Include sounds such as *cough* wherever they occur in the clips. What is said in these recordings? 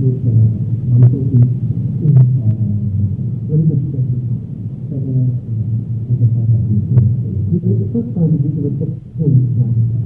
就是杭州的，嗯，那个地方，大家那个上海地区，其实第一次去的时候是去年。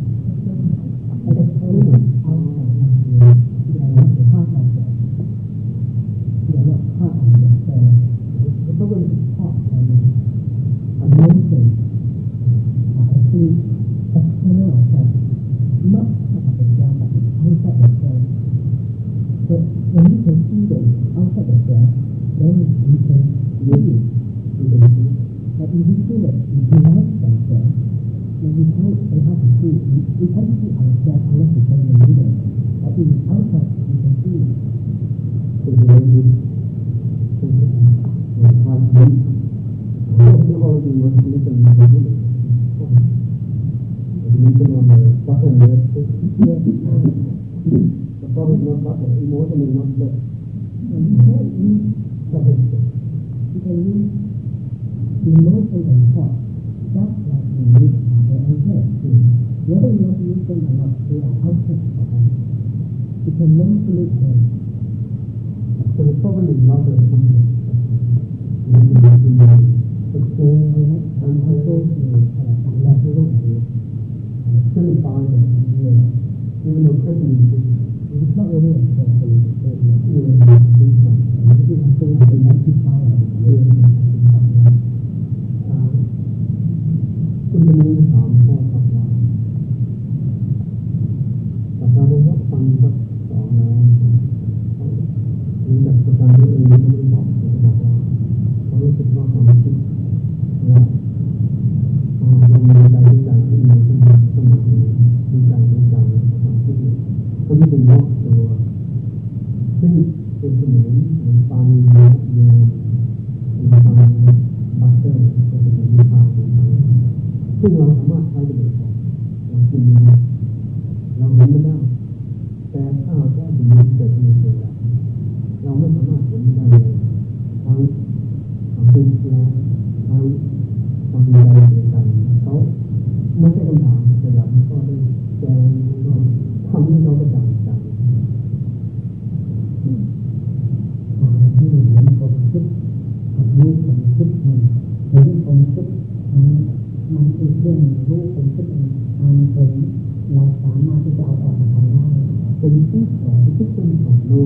the you for the difference of law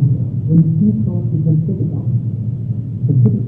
when people is a physical.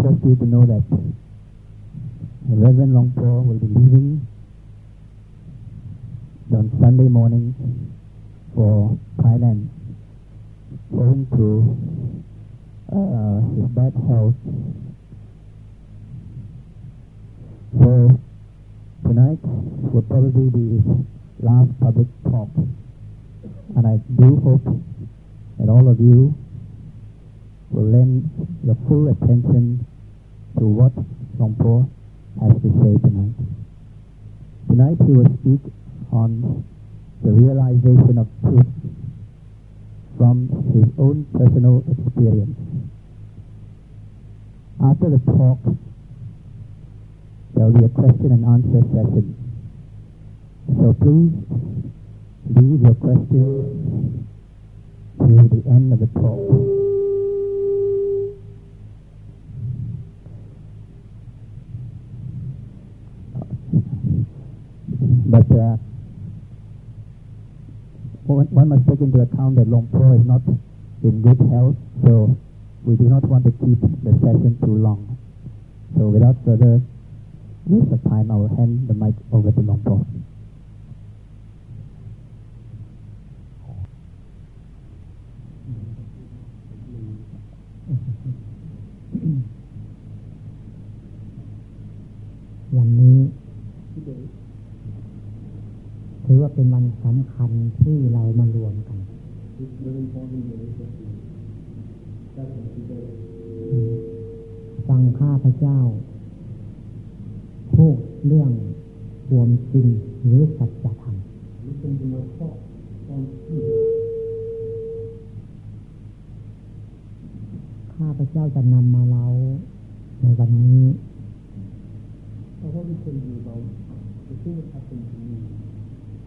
trust you to know that Reverend Longpo will be leaving on Sunday morning for Thailand going to uh, his bad health. So tonight will probably be his last public talk and I do hope that all of you will lend your full attention to what Longpo has to say tonight. Tonight he will speak on the realization of truth from his own personal experience. After the talk, there will be a question and answer session. So please leave your questions to the end of the talk. one, must take into account that Long Lompo is not in good health, so we do not want to keep the session too long. So without further waste of time, I will hand the mic over to Long Lompo. เป็นวันสำคัญที่เรามารวมกันฟังข้าพระเจ้าพูดเรื่องความจริงหรือสัจธรรมข้าพระเจ้าจะนำมาเล่าในวันนี้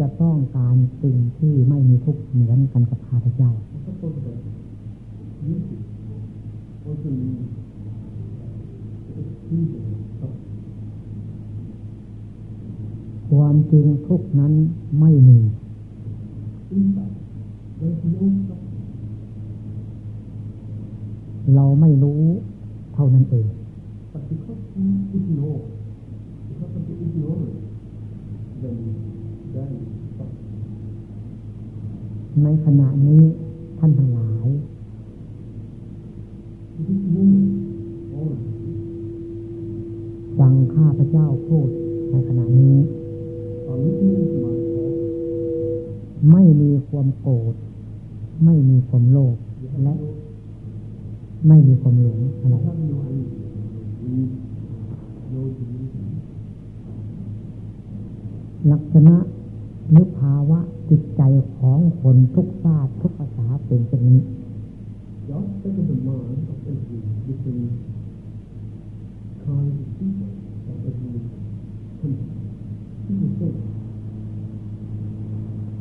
จะต้องการสิ่งที่ไม่มีทุกข์เหมือนกันกับพระพเจ้าความจริงทุกนั้นไม่มี เราไม่รู้เท่านั้นเองในขณะนี้ท่านทั้งหลาย ฟังข้าพระเจ้าพูดในขณะนี้ ไม่มีความโกรธไม่มีความโลภและไม่มีความหลงอะไรลักษณะนุภาวะจิตใจของคนทุกชาติทุกภาษาเป็นเช่นนี้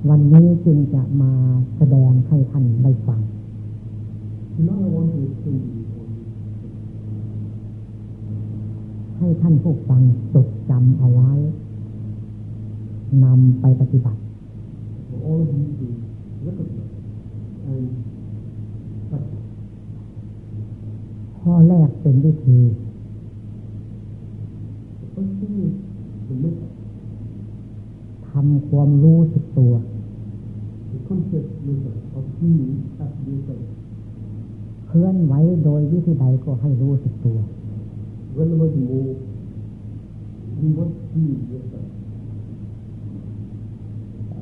วันนี้ จึงจะมาแสดงให้ท่านได้ฟัง ให้ท่านผู้ฟังจดจำเอาไว้นำไปปฏิบัติ all of you to recognize. And practice. ข้อแรกเป็นวิธี The first thing is the m e t h o ทำความรู้สึกตัว The concept m e o f being as yourself. เคลื่อนไหวโดยวิธีใดก็ให้รู้สึกตัว Whenever you move, you must be yourself.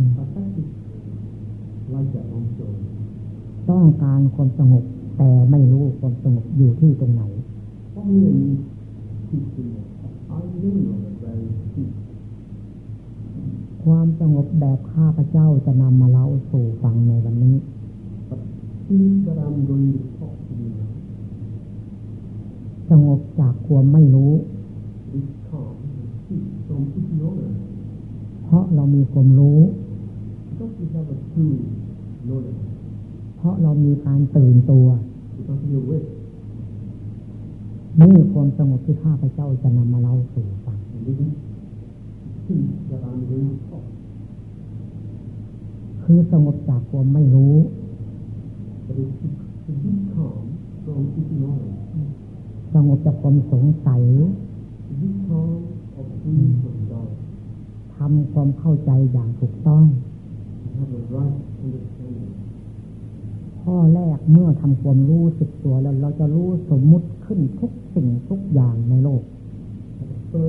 ต้องการความสงบแต่ไม่รู้ความสงบอยู่ที่ตรงไหน ความสงบแบบข้าพเจ้าจะนำมาเล่าสู่ฟังในวันนี้ สงบจากความไม่รู้ เพราะเรามีความรู้เพราะเรามีการตื่นตัวนี่ความสงบที่ข้าพเจ้าจะนำมาเล่าสู่ฟังคือสงบจากความไม่รู้สงบจากความสงสัยทำความเข้าใจอย่างถูกต้องข้อแรกเมื่อทำความรู้สึกตัวแล้วเราจะรู้สมมุติขึ้นทุกสิ่งทุกอย่างในโลก เพรา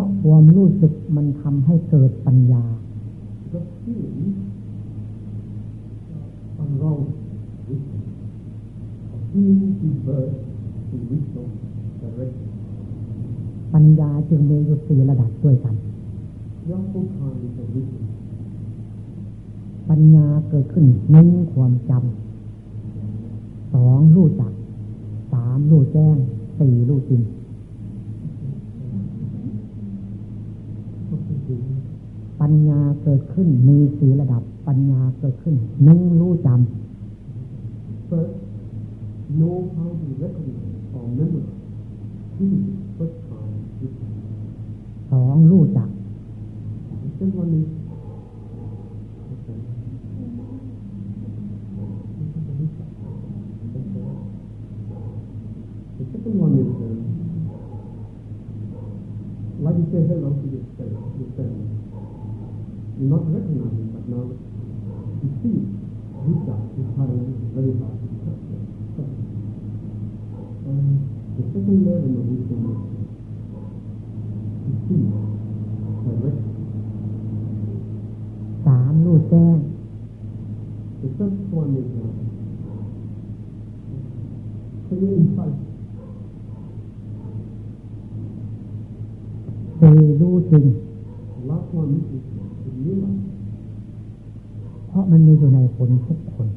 ะความรู้สึกมันทำให้เกิดปัญญา unwrong wisdom, of being the ปัญญาจึงมีอยู่สี่ระดับด้วยกัน ปัญญาเกิดขึ้นหนึ่งความจำ สองรู้จัก สามรู้แจ้ง สี่รู้จริง ปัญญาเกิดขึ้นมีสีระดับ ปัญญาเกิดขึ้นหนึ่งรู้จำ First, know how to recognize นั้ที่ทดสอบสองรู้จักซึ่นนี้ที่เชื่อใหเราคือเคือเชื่อ not r e c o g n i z i but now you see นทุกคน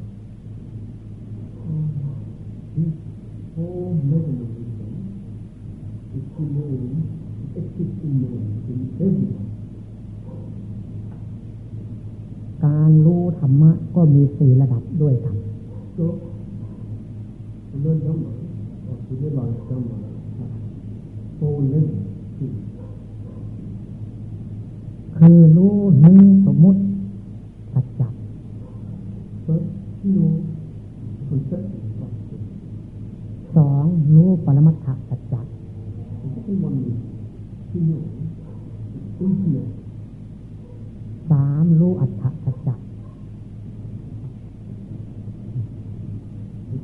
การรู้ธรรมะก็มีสี่ระดับด้วยกัน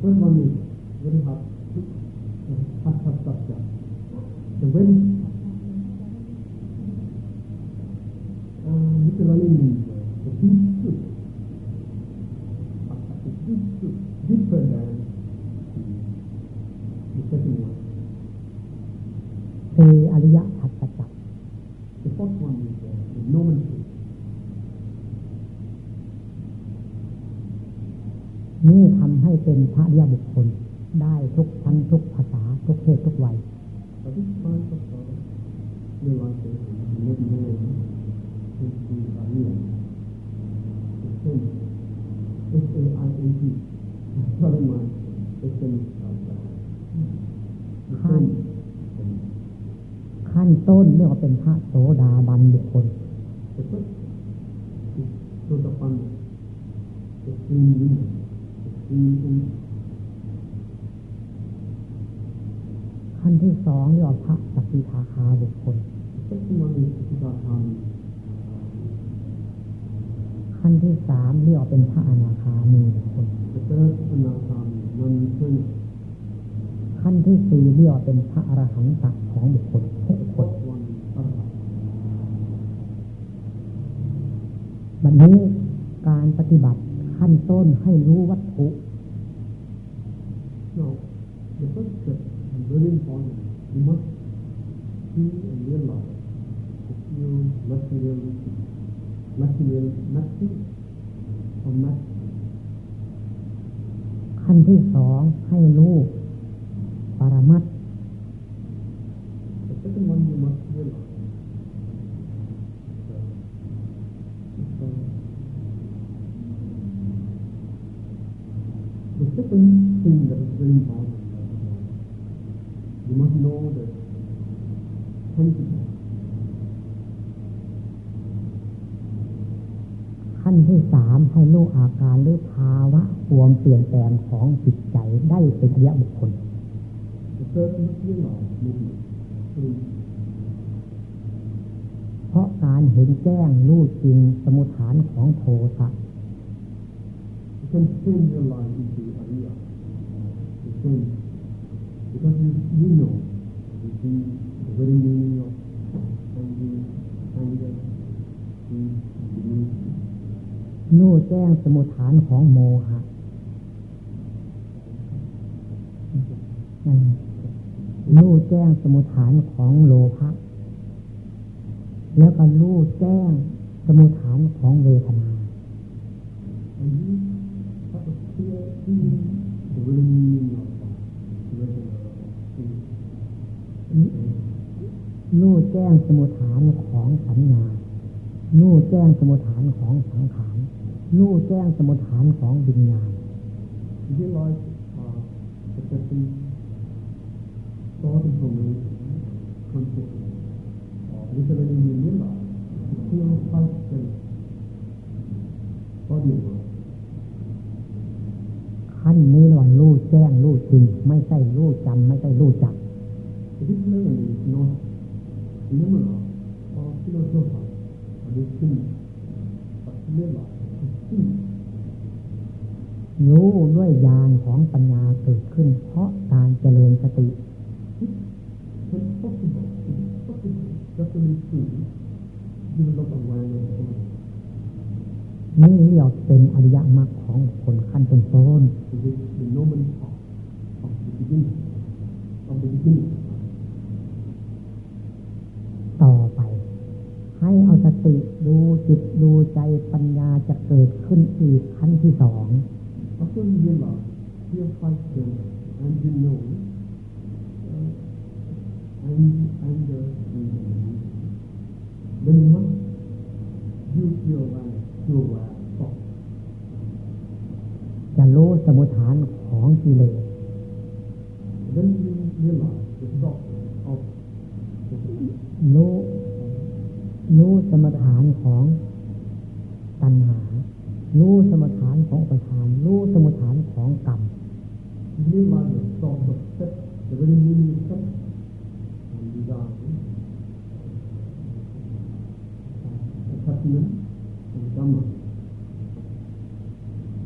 when one is very hard, hard, hard, hard, hard. The when, uh, Mr. Ranin ต้นเรียกว่าเป็นพระโสดาบันบุคคลขั้นที่สองเรียกว่าพระสกิทาคาบุคคลขั้นที่สามเรียกว่าเป็นพระอนาคามีบุคคลขั้นที่สี่เรียกว่าเป็นพระอรหันต์ของบุคคลนี้การปฏิบัติขั้นต้นให้รู้วัตถุ Now, the first step is very important. You must see and realize that you material, material nothing or nothing. ขั้นที่สองให้รู้ปรมัตเปลี่ยนแปลงของจิตใจได้เป็นระยบุคคล เพราะการเห็นแจ้งรู้จริง สมุทฐานของโทสะรู้แจ้งสมุทฐานของโมหะรู้แจ้งสมุทฐานของโลภะ แล้วก็รู้แจ้งสมุทฐานของเวทนารู่แจ้งสมุทฐานของสัญญารู่แจ้งสมุทฐานของสังขารรู่แจ้งสมุทฐานของวิญญาณต็เป็นคนรู้ถึงคนเจ็บหรือจเป็นยืนยันหรอเชื่อความจรนงก็ดียขั้นนี้เระหว่างรู้แจ้งรู้จริงไม่ใช่รู้จำไม่ใช่รู้จักที่เรื่องนี้นะเรื่อมันหรอที่เราชอบอะไรขึ้นเรื่องอะไรขึ้นรู้ด้วยญาณของปัญญาเกิดขึ้น เพราะการเจริญสติมีสีที่มันลดออกมาเลยนี่เรียกเป็นอริยมรรคของคนขั้นต้นต้นออออออกกกไไปปืนนต่อไป ให้เอาสติดูจิตดูใจปัญญาจะเกิดขึ้นอีกขั้นที่สองเราต้อเรียนหรอเรียนไฟเกิด and you know uh, and and uh, ึงมั้งยูเกียวมาตัวตกจะรู้สมุทฐานของกิเลสดึงยูเกียวมาตัวตกโลรู้สมุทฐานของ ตัณหารู้สมุทฐานของอระธานรู้สมุทฐานของกรรมยูเกียวมาตัตกจะไปดึงยูเกียว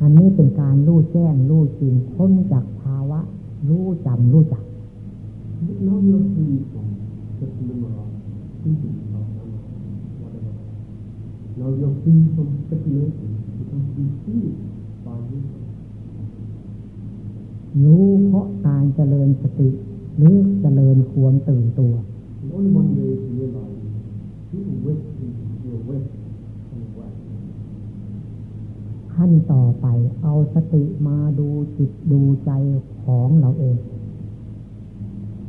อันนี้เป็นการรู้แจ้ง รู้จริงพ้นจากภาวะ รู้จำรู้จัก รู้เพราะการเจริญสติหรือเจริญควมตื่นตัวต่อไปเอาสติมาดูจิตดูใจของเราเอง ม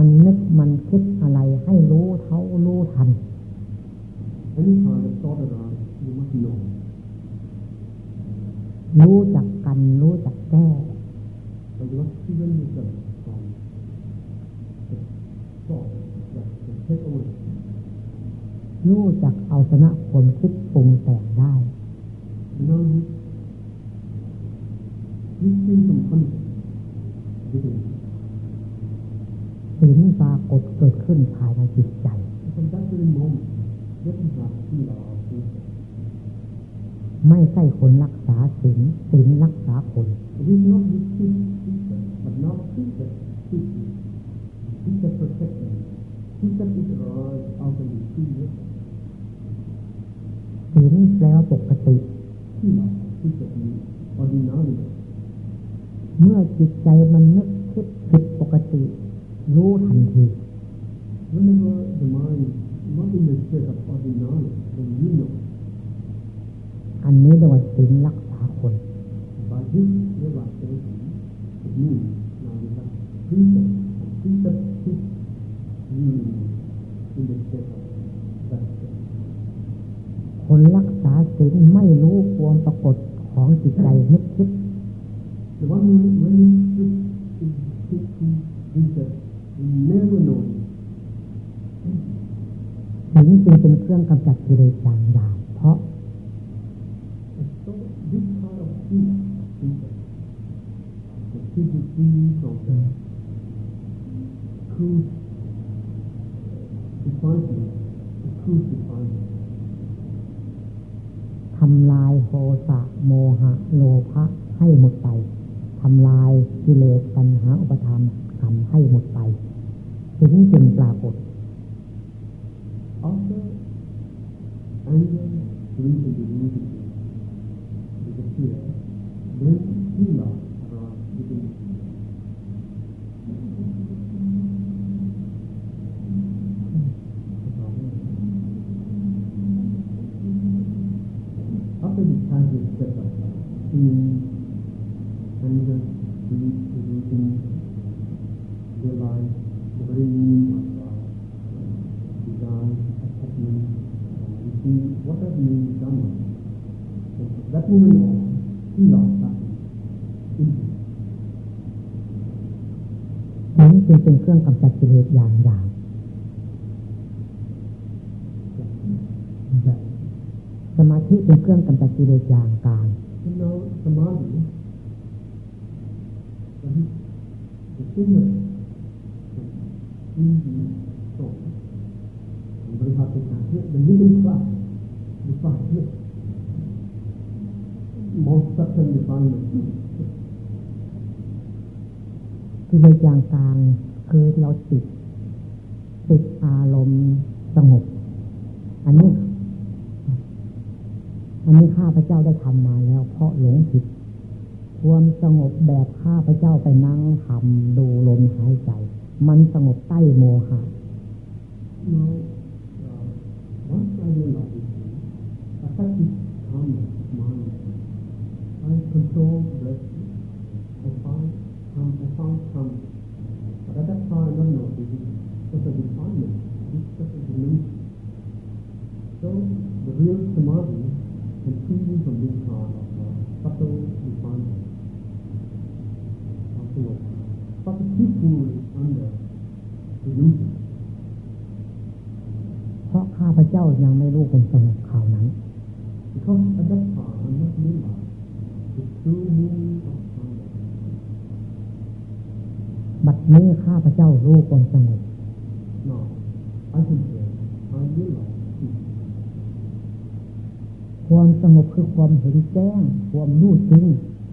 ันนึกมันคิดอะไรให้รู้เท่ารู้ทัน a n y i thought a you must know. รู้จักกัน รู้จักแก้ But t e เป็นอุรู้จักเอาชนะผมคิดปรุงแต่งได้นู้ยึดยึดเปนสำคัญสิ่งปรากฏเกิดขึ้นภายในจิตใจคนดั้งเดิมมยึดหลักที่เราไม่ใช่คนรักษาสิ่งสิ่งรักษาคนยึดนอกยึดที่ยึดแต่นอกที่แต่ที่ที่จะติดรอยเอาไปอยู่ที่นี่ถึลแล้วปกติ ที่เราบที่จะมีอดีน้อยเมื่อจิตใจมันนึกคิดผิดปกติรู้ทันที whenever the mind not in the state of ordinary then you know อันนี้เรียกว่าสิ่งละโลภะให้หมดไป ทำลายกิเลสปัญหาอุปทานทำให้หมดไปถึงจึงปราบนั้นจึเป็นเครื่องกำจัดกิเลสอย่างอย่สมาธิเป็นเครื่องกำจัดกิเลสอย่างกาขที่หนึ่งมีหินสงผมบริหารเป็นการเพื่อมันยิ่งเป็นฝ่าหรือว่าเพื่อมองสักเพ a i n d e p a r น m e n คือในยอย่างกลางคือเราติดติดอารมณ์สงบ อันนี้ อันนี้ข้าพเจ้าได้ทำมาแล้ว เพราะหลงผิดความสงบแบบข้าพระเจ้าไปนั่งทำดูลมหายใจ มันสงบใต้โมหะเ So the real samadhi is freedom this c a u s พเจ้ายังไม่รู้ความสงบข่าวนั้น Because at that time I'm not realized the true meaning of silence. บัดนี้ข้าพเจ้ารู้ความสงบ n o I can say I realize ความสงบคือความเห็นแจ้ง ความรู้จริง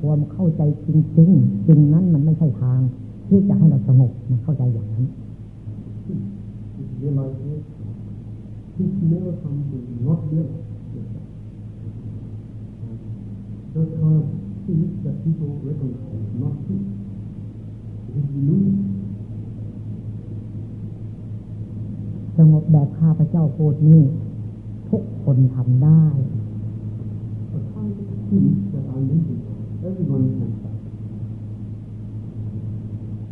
ความเข้าใจจริงจริงจริงนั้นมันไม่ใช่ทาง ที่จะให้เราสงบ มันเข้าใจอย่างนั้น Realize ที่เลอกทำดีลดเลอกจะทำสิ่งที่ people recognize not to สงบแบบข้าพเจ้าโพดนี้ทุกคนทำได้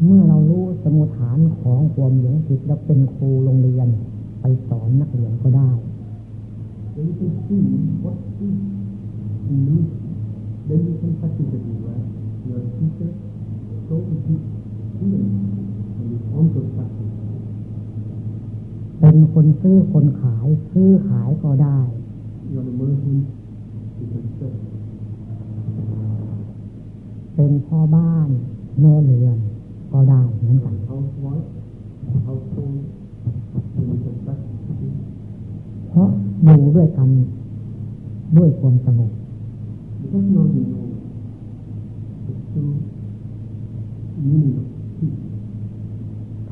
เมื่อเรารู้สมุฐานของความหลงผิดแล้วเป็นครูโรงเรียนสอนนักเรียนก็ได้ Then you can see what is unique. Then you can practice it where your teacher told you to do it and you also practice. เป็นคนซื้อคนขายซื้อขายก็ได้ You're the person who can sell. เป็นพ่อบ้านแม่เรือนก็ได้เหมือนกัน Housewife, household. เพราะดูด้วยกันด้วยความสงบ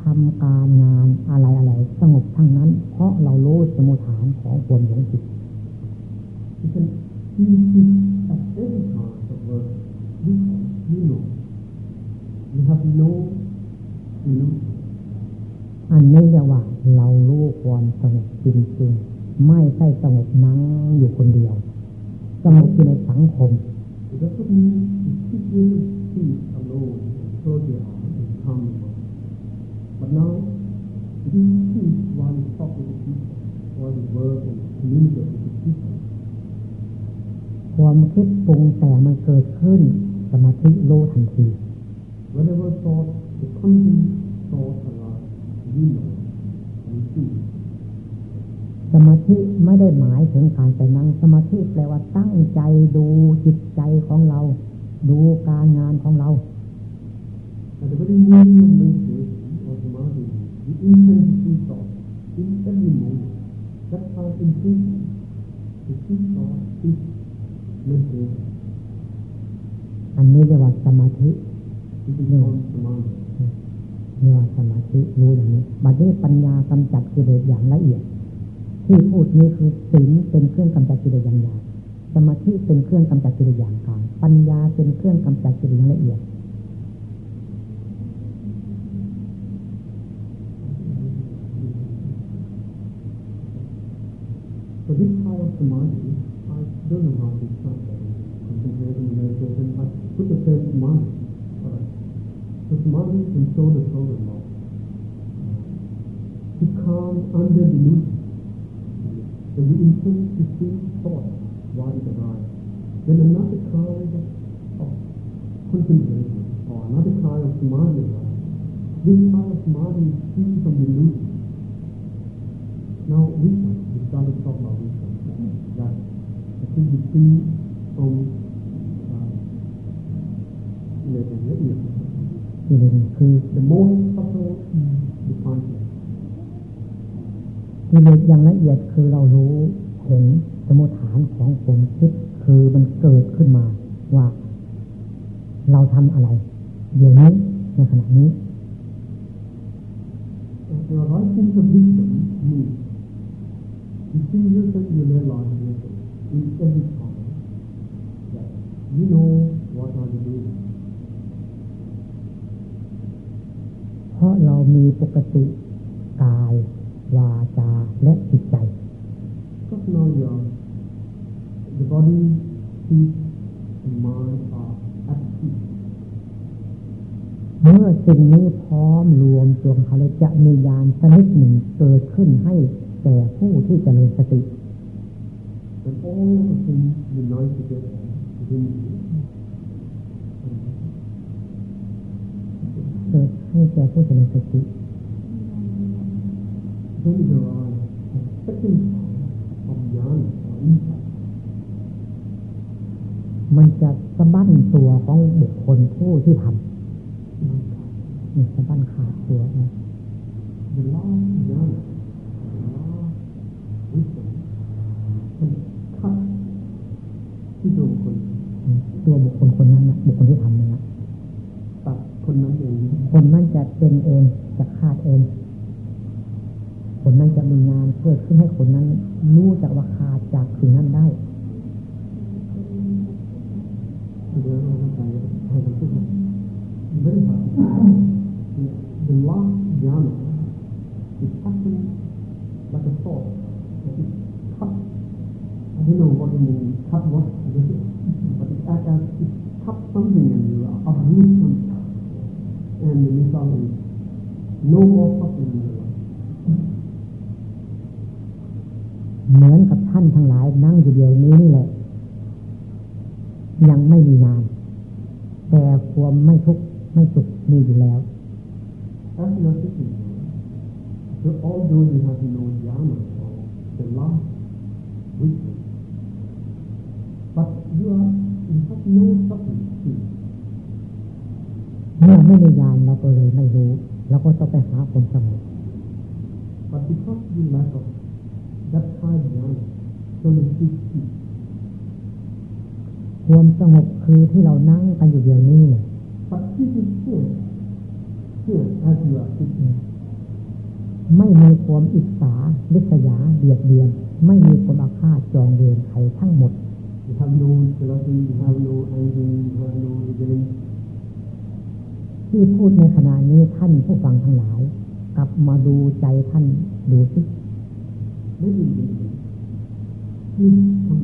ทำการงานอะไรอะไรสงบทั้งนั้น เพราะเรารู้สมุฐานของความหลงจิตที่ you know, you have no, you know, อันนี้เรียกว่า เรารู้ความสงบจริงๆไม่ใช่สงบนั่งอยู่คนเดียวสงบในสังคมความคิดปรุงแต่มันเกิดขึ้นสมาธิโลทันทีสมาธิ ไม่ได้หมายถึงการไปนั่งสมาธิแปลว่าตั้งใจดูจิตใจของเรา ดูการงานของเรา อันนี้เรียกว่าสมาธิญาสมาธิรู้อย่างนี้บัดนี้ปัญญากำจัดกิเลสอย่างละเอียดที่พูดนี้คือศีลเป็นเครื่องกำจัดกิเลสอย่างหยาสมาธิเป็นเครื่องกำจัดกิเลสอย่างกลาง ปัญญาเป็นเครื่องกำจัดกิเลสอย่างละเอียดพุทธเจ้ามา was Martin from soul the soul in love. He comes under delusion that the intend to see thought rather than eye. Then another kind of, of contemplation or another kind of mind samadhi this kind of mind is free from delusion. Now wisdom, we started to talk about wisdom, that I think is free from คือ the most subtle c o n s c i t u s กิเลสอย่างละเอียดคือเรารู้เห็นสมุฐานของผมคิด คือมันเกิดขึ้นมาว่าเราทำอะไร เดี๋ยวนี้ ในขณะนี้จะมียานชนิดหนึ่ง เกิดขึ้นให้แก่ผู้ที่จเจริญสติ When all the things unite together within you, เกิดให้แก่ผู้จเจริญสติ Then there are a second form of a n a or insight. มันจะสะบั้นตัวของบุคคลผู้ที่ทำ มันสะบั้นขาดตัวนะ the long journey, the l o a ที่ตัวคคคนนั้นนะบุคคลที่ทำนั้นะตัดคนนั้นเอง คนนั้นจะเป็นเอง จะขาดเอง คนนั้นจะมีงานเกิดขึ้นให้คนนั้นรู้จักว่าขาดจากถึงนั้นได้เดยาไ h ให้ดูว่ามีขับรถหรือว่าอาจจะขับต้นหนั่งหรือว่าอันนี้ต้น and the reason is no more f u c k i n เหมือนกับท่านทั้งหลายนั่งอยู่เดียวนี้นี่แหละยังไม่มีงานแต่ความไม่ทุกข์ไม่สุขมีอยู่แล้ว That's the other thing. So although you world we have no s o v e r e เมื่อไม่ในยานเราก็เลยไม่รู้เราก็ต้องไปหาคนสงบ but because we lack of that kind of k n o l e d g e s ความสงบคือที่เรานั่งกันอยู่เดียวนี้ but this is here here as you are s i t ไม่มีความอิจฉาลิษยาเบียดเบียน ไม่มีความอาฆาตจองเวรใครทั้งหมด y o have no j e l o u s y have no anger, y o have no r e v e n ที่พูดในขณะนี้ท่านผู้ฟังทั้งหลายกลับมาดูใจท่านดูสิ ไม่ดีดรถน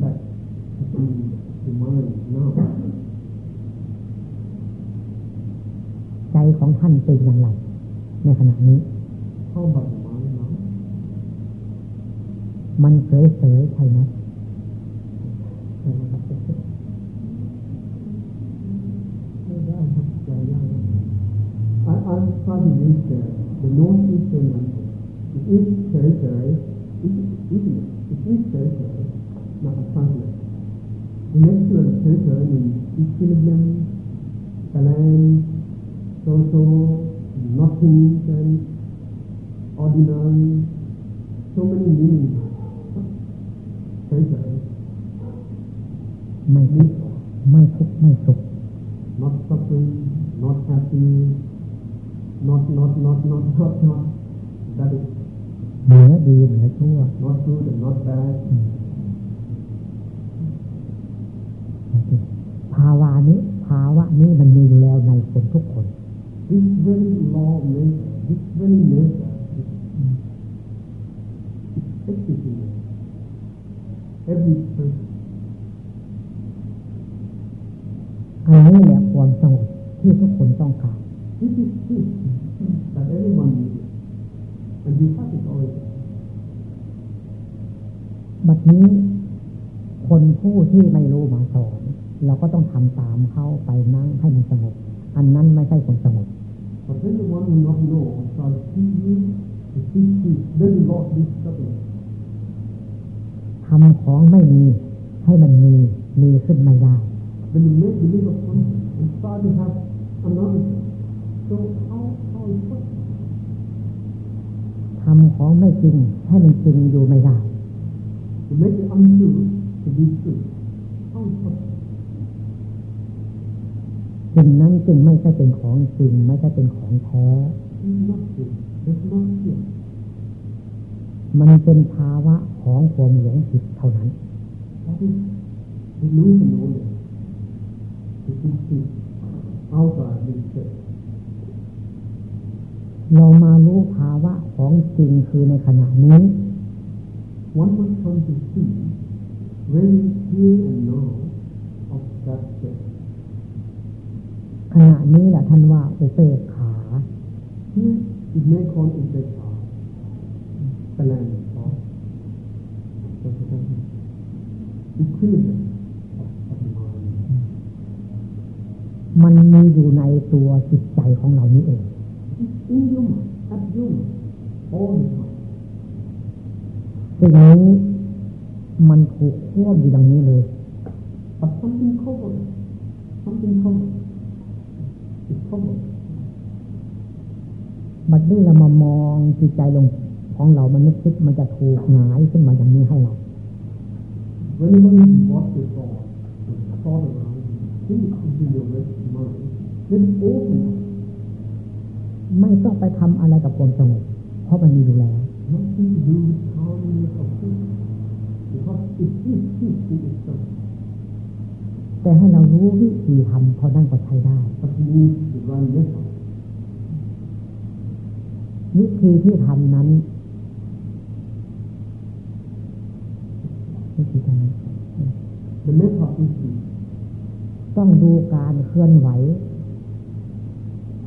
ใจของท่านเป็นอย่างไร ในขณะนี้ เข้แบบสมารถนมันเคยเสยใช่ไหม I, am trying to use the, the northeastern language. It is territory, it is, it is territory, not a translate. The next word territory means equilibrium, balance, social, nothing, and ordinary, so many meanings. Territory. ไม่ทุกข์ไม่ทุกข์ไม่สุข not suffering not happy not not not not not not that is เหนือดีเหนือชั่ว not good and not bad ภาวะนี้ภาวะนี้มันมีอยู่แล้วในคนทุกคน this very law makes this very nature existing every person อันนี้แหละความสงบที่ทุกคนต้องการบัดนี้ คนผู้ที่ไม่รู้มาสอน เราก็ต้องทำตามเขาไปนั่งให้มันสงบ อันนั้นไม่ใช่ความสงบทำของไม่มี ให้มันมี มีขึ้นไม่ได้ When you make t h e l e v e of something and start to have another So how how is it? ทำของไม่จริงให้มันจริงอยู่ไม่ได้ To make the untrue to be true. How is it? สิ่งนั้นจึงไม่ใช่เป็นของจริง ไม่ใช่เป็นของแท้ มันเป็นภาวะของความหลงผิดเท่านั้นจิตเอาต่อดีเกิดเรามารู้ภาวะของจริงคือในขณะนี้ One must come to see really h e r and now of that state. ขณะนี้แหละท่านว่าอุเบกขา Here it may call อุเบกขาแสดงของ equilibrium มันมีอยู่ในตัวจิตใจของเรานี่เองอินยุ่มตัดยุ่มโอนสิ่งนี้มันถูกควบอยู่ดังนี้เลย b ัดซ o m e t h ข้ g c o v ป r e d s o m นเข้า g c o บัดนี้เรามามองจิตใจลง ของเรามันนึกคิดมันจะถูกหงายขึ้นมาอย่างนี้ให้เราเวลามัน w a วัตถุ e thought, the ที่คุณจะอ o u n d t h i คิดเองไม่ต้องไปทำอะไรกับความสงบเพราะมันมีอยู่แล้ว i s แต่ให้เรารู้วิธีทำพอนั่นก็ใช้ได้ วิธีที่ทำนั้นวิธีต้องดูการเคลื่อนไหว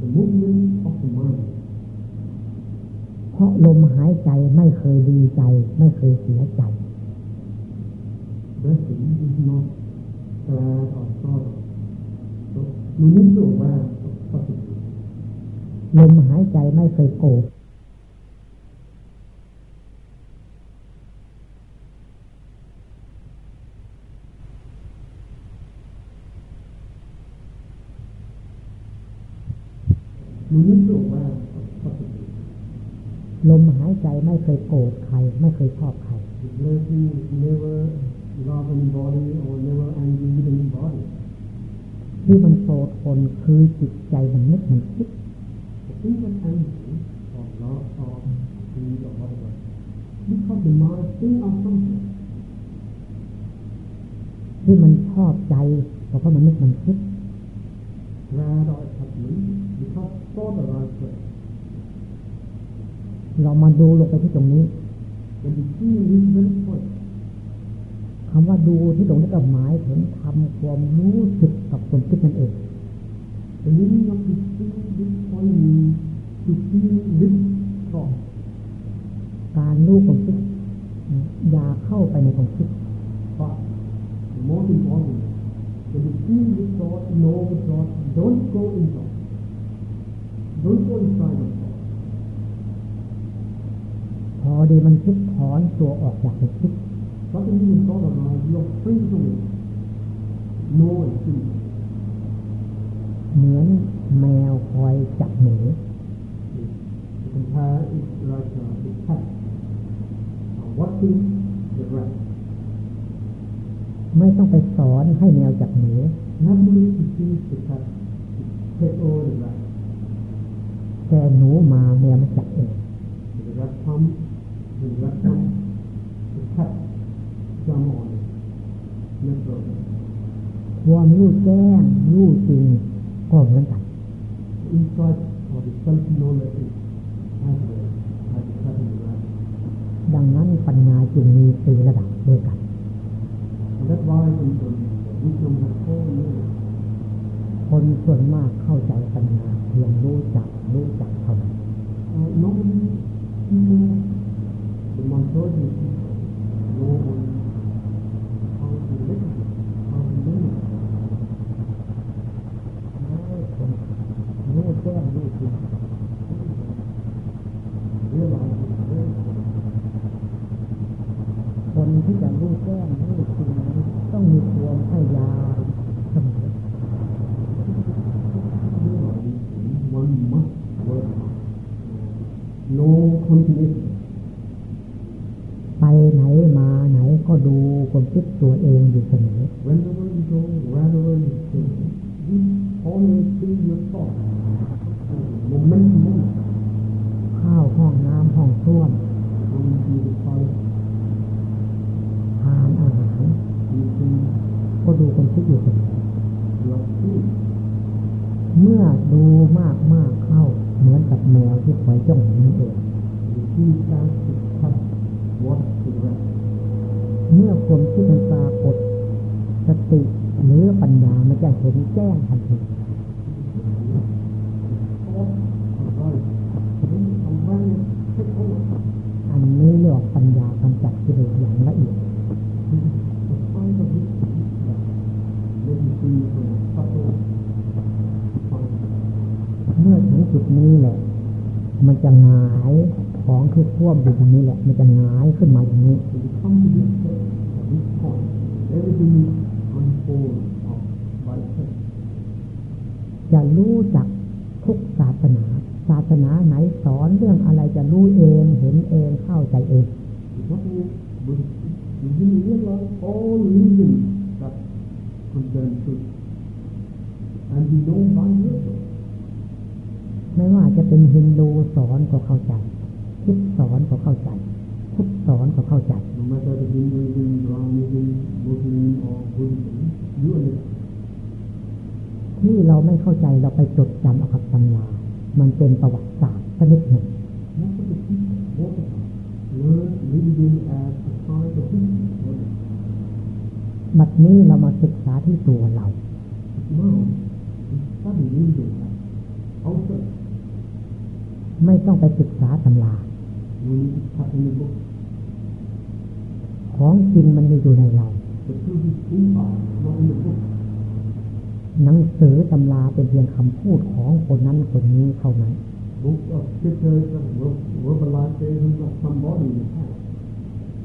the movement of the mind เพราะลมหายใจไม่เคยดีใจ ไม่เคยเสียใจ Breathing is not sad or sorrow so you need aware to ร positive ลมหายใจไม่เคยโกรธมันนี่ถกว่าชอบลมหายใจไม่เคยโกรธใคร ไม่เคยชอบใครเลิก never love anybody or never angry with a n y ที่มันโสดคนคือจิตใจมันนึกมันคิดที่มันอันนคืออะไรนี่เขาเป็นมารที่มันชอบใจเพราะมันนึกมันคิดเรามาดูลงไปที่ตรงนี้คำว่าดูที่ตรงนี้ก็หมายถึงทำความรู้สึกกับความคิดนั่นเองการรู้ความคิดอย่าเข้าไปในความคิด The most important t s to feel t h thought, know the thought, don't go into รู้ต้นตอนพอเดมันคิดถอนตัวออกจากความคิดว่าเี็นยิ่งต้องระมายกฟิ้งตรงโน่นสิเหมือนแมวคอยจับหนูุณพระอิกราชาอีกแค่วัดที่ n g รั e ไม่ต้องไปสอนให้แมวจับหนูนั่น e a l l y ่ o t e a c ด the cat t อ t a แต่หนูมาแม่มาจับเองรักว่้ำหรือว่าช้ำทัดจามอนนั่นเองความรู้แจ้งรู้จริงก็เหมือนกัน i n s i รีย o ข the self knowledge a s a t e ดังนั้นปัญญาจึงมีสี่ระดับด้วยกัน That's why wisdom has f o u l e e คนส่วนมากเข้าใจปัญญาเพียงรู้จักรู้จักเท่านั้นรู้ที่มันรู้รู้รู้แาคงรู้จริงเรื่องอะไรคนที่จะรู้แจ้งรู้คนชีวิตไปไหนมาไหนก็ดูความคิดตัวเองอยู่เสมอ w h e n e you ข้าวห้องน้ำห้องสวมทานอาหารก็ดูความคิดอยู่เสมอเมื่อดูมากมากเข้าเหมือนกับแมวที่คอยจ้องนี้เองมีการสิดขัดวัดติระเมื่อควมที่มันปรากฏสติ หรือปัญญามันจะเห็นแจ้งทันทีอันนี้เรียกปัญญากำจัดกิเลสอย่างละเอียดเมื่อถึงจุดนี้แหละ มันจะหายวมอยู่ตรงนี้แหละมันจะหงายขึ้นมาอย่างนี้ จะรู้จักทุกศาสนา ศาสนาไหนสอนเรื่องอะไรจะรู้เองเห็นเองเข้าใจเอง ไม่ว่าจะเป็นฮินดูสอนก็เข้าใจเข้าใจเราไปจดจำเอาคำตำรามันเป็นประวัติศาสตร์ชนิดหนึ่งบัดนี้เรามาศึกษาที่ตัวเรา ไม่ต้องไปศึกษาตำราของจริงมันมีอยู่ในเราสือตำราเป็นเพียงคำพูดของคนนั้นคนนี้เท่านั้น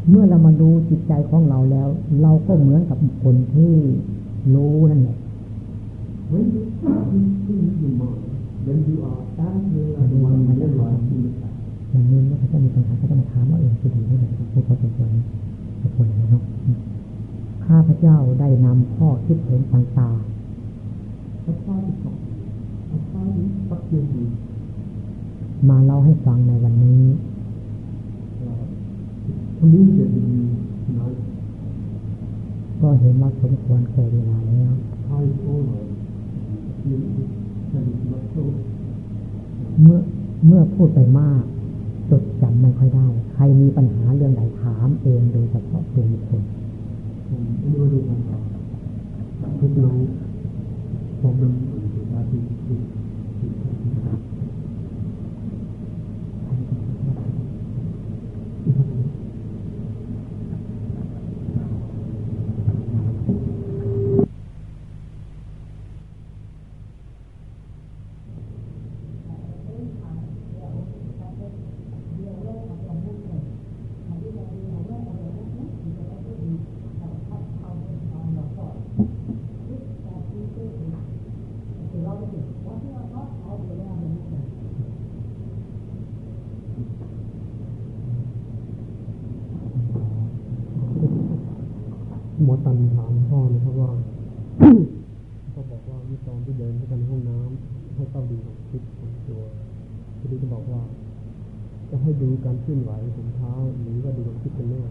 เมื่อเรามาดูจิตใจของเราแล้ว เราก็เหมือนกับคนที่รู้ นั่นแหละมันมีมันก็จะมีปัญหาก็ต้อถามว่าเองจะดีไดีพูดพอสมควรสมควรนะครับข้าพเจ้าได้นำข้อคิดเห็นต่างพระเจ้าที่สองพระเจ้าที่้ก็คือมาเล่าให้ฟังในวันนี้ทุกที่กดน็เห็นว่าสมควรแก่เวลาแล้วเมื่อเมื่อพูดไปมากจดจำไม่ค่อยได้ใครมีปัญหาเรื่องไหนถาม เองโดยเฉพาะตัวบุคคลผมมไ่รรูู้ดนทุกรูง我们จะให้ดูการเคลื่อนไหวของเท้าหรือว่าดูามคิดกันแน่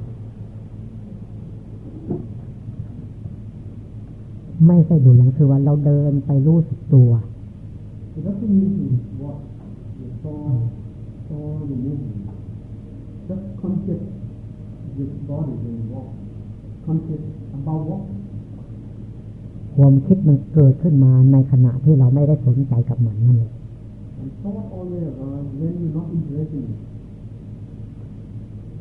ไม่ใช่ดูอย่างคือว่าเราเดินไปรู้สึกตัวแล้วที่มีอยู่ว่ตอตอยู่นี่ just conscious with body when walk conscious about walk ความคิดมันเกิดขึ้นมาในขณะที่เราไม่ได้สนใจกับมันนั่นเอง thought a l y arise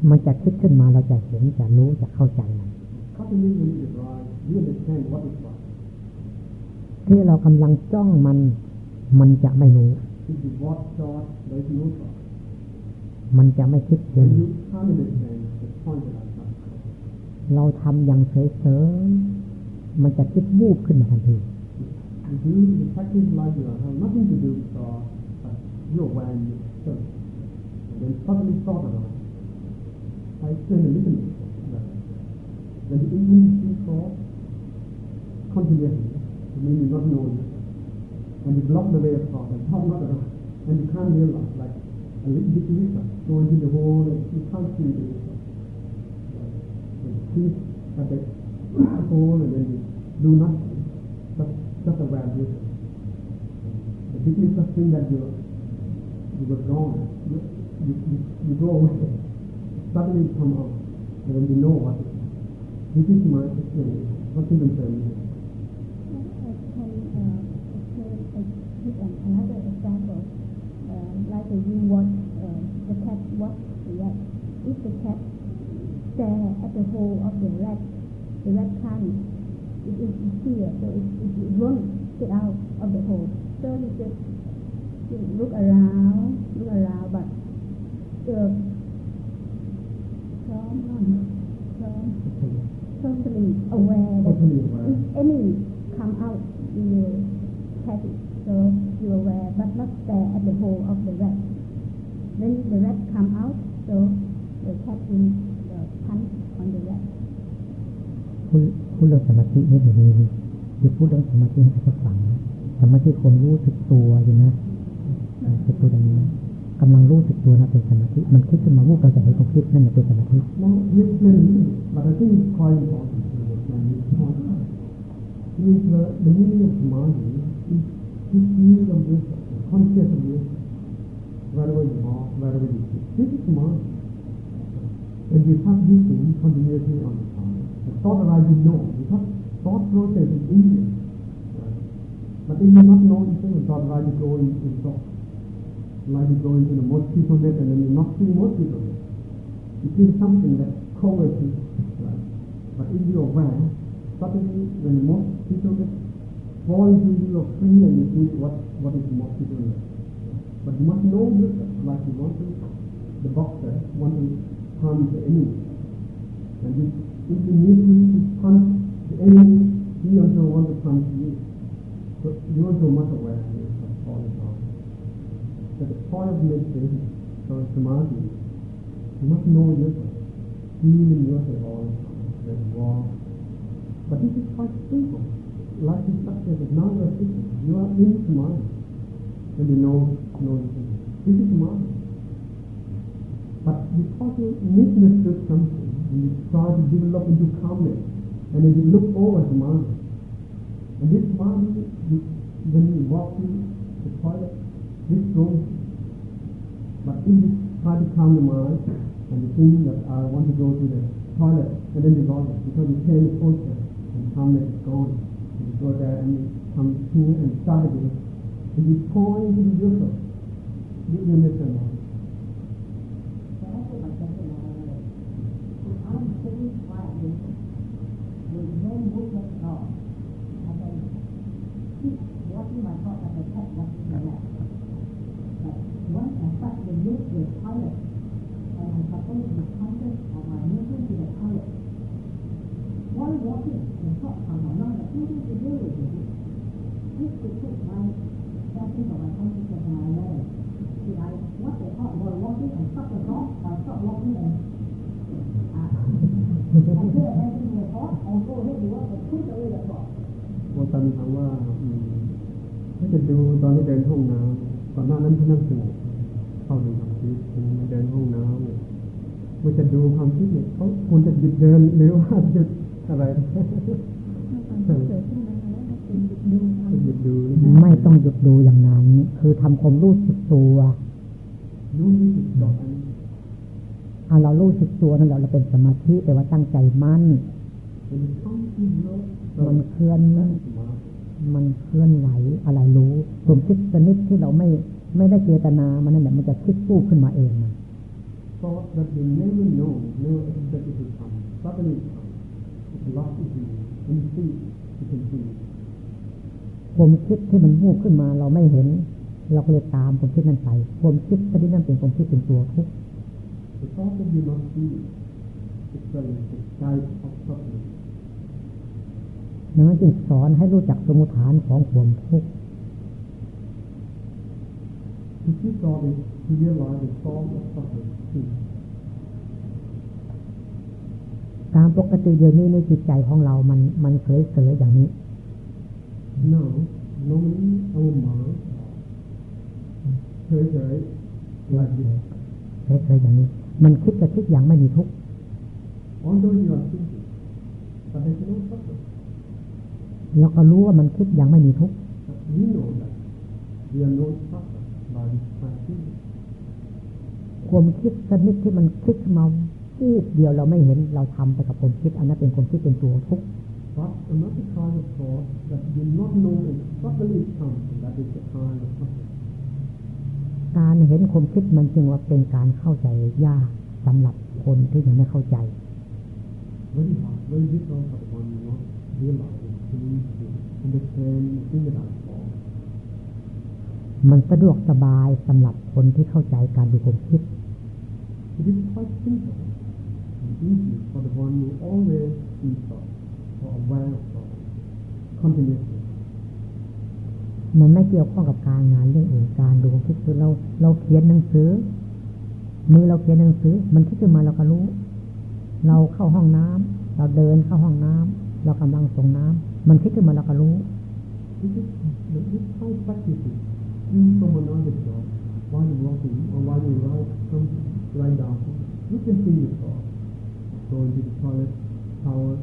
มันจะคิดขึ้นมา เราจะเห็นจะรู้ จะเข้าใจมันที่เรากำลังจ้องมัน มันจะไม่รู้มันจะไม่คิดเห็น เราทำอย่างเฉยๆมันจะคิดวูบขึ้นมาทันทีเ h า n explain a little Then about that. That the Indian speak for continuity, meaning not knowing, and you block the way of thought, and thought not around, and you can't realize, like a little bit deeper, going into the whole, and you can't see the reason. You see at the whole, and then you do nothing, but just a of The biggest thing that you you were gone, you, you, you, you go away suddenly come up and then we know what it is. This is my experience. What can you tell me? Another example, like you watch uh, the cat watch the rat. If the cat stare at the hole of the rat, the rat comes. It is here, so it, it, won't get out of the hole. So you just you look around, look around, but uh, totally aware that if any come out you catch it so you're aware but not stare at the hole of the rat when the rat come out so the cat will uh, punch on the rat พูดพูดเรื่องสมาธินี่ดีดีคือพูดเรื่องสมาธิให้เขาฟังสมาธิความรู้สึกตัวอยู่นะสึกตัวอย่างนี้กำลังรู้สึกตัวนะเป็นสมาธิมันคิดขึ้นมาวูบเราจะเห็นความคิดนั่นเป็นสมาธิแล้วยึดเป็นปกติคอยสอนนี่คือ the meaning of mind is this meaning of this consciousness wherever you are wherever you sit this is mind and you have this thing continuously on the time the thought arises you know you have thought process is infinite but if you not know it then thought arises going in thought like you go into the mosquito net and then you're not seeing mosquito net. You see something that covers you, right? But if you're aware, suddenly when the mosquito net falls into your free and you see what, what is the mosquito net. But you must know this, like you want to, the boxer, want to punch the enemy. And if, if you need to, to punch the enemy, he also wants to punch you. So you also must aware that the part of meditation or samadhi, you must know yourself, feeling yourself all the time, very But this is quite simple. Life is such that now you you are in samadhi, and you know, know yourself. This is samadhi. But because you misunderstood something, and you try to develop into calmness, and then you look over samadhi, and this samadhi, when you walk through the toilet, this room, but in this to calm the mind and the thing that I want to go to the toilet and then the go because the pain is constant and calmness is gone. And you go there and you come here and start again. And you pour into the yourself. You, you miss them all. Watching my thoughts like a cat watching the left. ว่าแผลปัดเป็นลูกเกิดเข้าเลยเขาต้องถูกข้ามเส้นออกมาเนื่อขึ้นที่เกิดเข้าเลยว่าว่าที่หลวงพ่อถามหมอนั่งแบบที่ที่จะยืดหรือที่คือถูกไหมแล้วที่บอกว่าเขาพิจารณาเลยที่ไรว่าแต่พ่อบอกว่าที่ผมชอบเป็นน้องแต่ชอบร่าที่เลยอ่าแต่เพื่อนไม่ที่เน่ราองโาผมดเลบตันถามว่าถ้าจะดูตอนที่เดินท้องน้ำก่อนหน้านั้นที่นั่งสงบเดินห้องน้ำเ่มันจะดูความคิดเนี่ยเขาควรจะหยุดเดินหรือว่าหยุดอะไรไม่ต้องหยุดดูอย่างนั้น คือทำความรู้สึกตัวรู้สึกตัวเรารู้สึกตัวนั่นเราเราเป็นสมาธิแต่ว่าตั้งใจมั่นมันเคลื่อนมันเคลื่อนไหวอะไรรู้ผมคิดชนิดที่เราไม่ไม่ได้เจตนา มันนั่นแหละมันจะคิดพู่ขึ้นมาเองมันก็จะเิ็นไม่รู้เนื้อเนื้อที่ถูรทำสักหนึ่งคำลักทีกหนึ่นที่ที่เป็นจรผมคิดที่มันพู่ขึ้นมา เราไม่เห็น เราก็เลยตามผมคิดนั่นไปผมคิดที่นั่นเป็นผมคิดเป็นตัวทุกข์ต้องเป็นยู่รปที่เป็ใจของสักหนึ่งดังนั้นจึงสอนให้รู้จักสมุฐานของควมทุกข์ to keeps a l i s to realizes all the suffering too. ตามปกติเดี๋ยวนี้ในจิตใจของเรามัน มันเคยเสยออย่างนี้ No, normally our mind เฉยๆ like this เฉยๆอย่างนี้ มันคิดกับคิดอย่างไม่มีทุกข์ Although you are thinking, but there's no suffering. เราก็รู้ว่ามันคิดอย่างไม่มีทุกข์ We know that we are not ความคิดความคิดชนิดที่มันคิดมาอู้เดียวเราไม่เห็นเราทำไปกับความคิดอันนั้นเป็นความคิดเป็นตัวทุกข์ But another kind of thought that you not know is suddenly comes, and that is the kind of suffering. การเห็นความคิดมันจึงว่าเป็นการเข้าใจยากสำหรับคนที่ยังไม่เข้าใจ Very hard, very difficult for one not realizing, to understand, think about it. มันสะดวกสบายสำหรับคนที่เข้าใจการดูความคิด It is quite simple and easy for the one who always sees thought or aware of thought continuously. มันไม่เกี่ยวข้องกับการงานเรื่องอื่น การดูความคิดคือเรา เราเขียนหนังสือมือเราเขียนหนังสือ มันคิดขึ้นมาเราก็รู้ เราเข้าห้องน้ำ เราเดินเข้าห้องน้ำ เรากำลังส่งน้ำ มันคิดขึ้นมาเราก็รู้ This is t h i s i s someone on the job while you're walking or while you're out from lying down, you can see yourself going to the toilet, shower,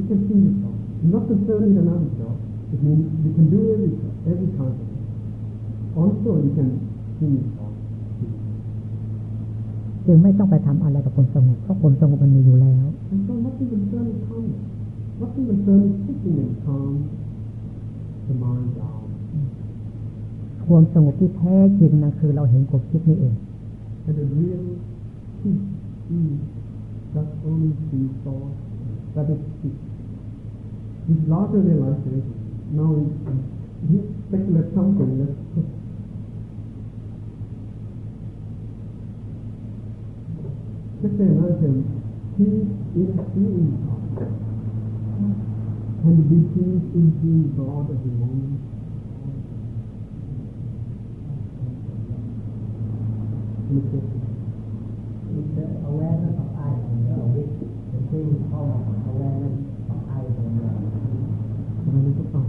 you can see yourself. You're not concerned with another job. It means you can do every every kind of job. Also, you can see yourself. จึงไม่ต้องไปทำอะไรกับความสงบเพราะความสงบมันมีอยู่แล้ว And so nothing concerning calmness, nothing concerning sitting and calm the mind down. ความสงบที่แท้จริงนั่นคือเราเห็นความคิดนี่เองจะเป็นอะไรที่ can be seen in being g at the moment. with the awareness of I ของเรา with the thing เข้ามา awareness of I ของเราทำไมรู้สึกต่อ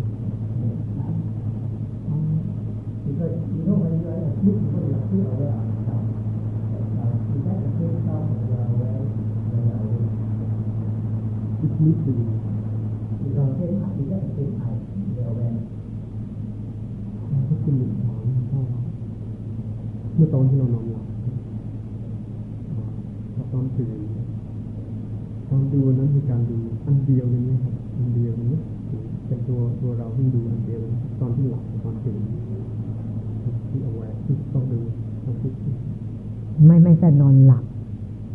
because you know when you are asleep because you are still aware of yourself is that the same thought when you are aware when you are awake it's me to you is that the same is that the same I you are aware เมื่อตอนที่เรานอนนั้นคือการดูอันเดียวนี้ครับอันเดียวนี้เป็นตัวตัวเราที่ดูอันเดียวตอนที่หลับตอนตื่นที่เอาไว้ที่ต้องดูต้องคิดไม่ไม่ใช่นอนหลับ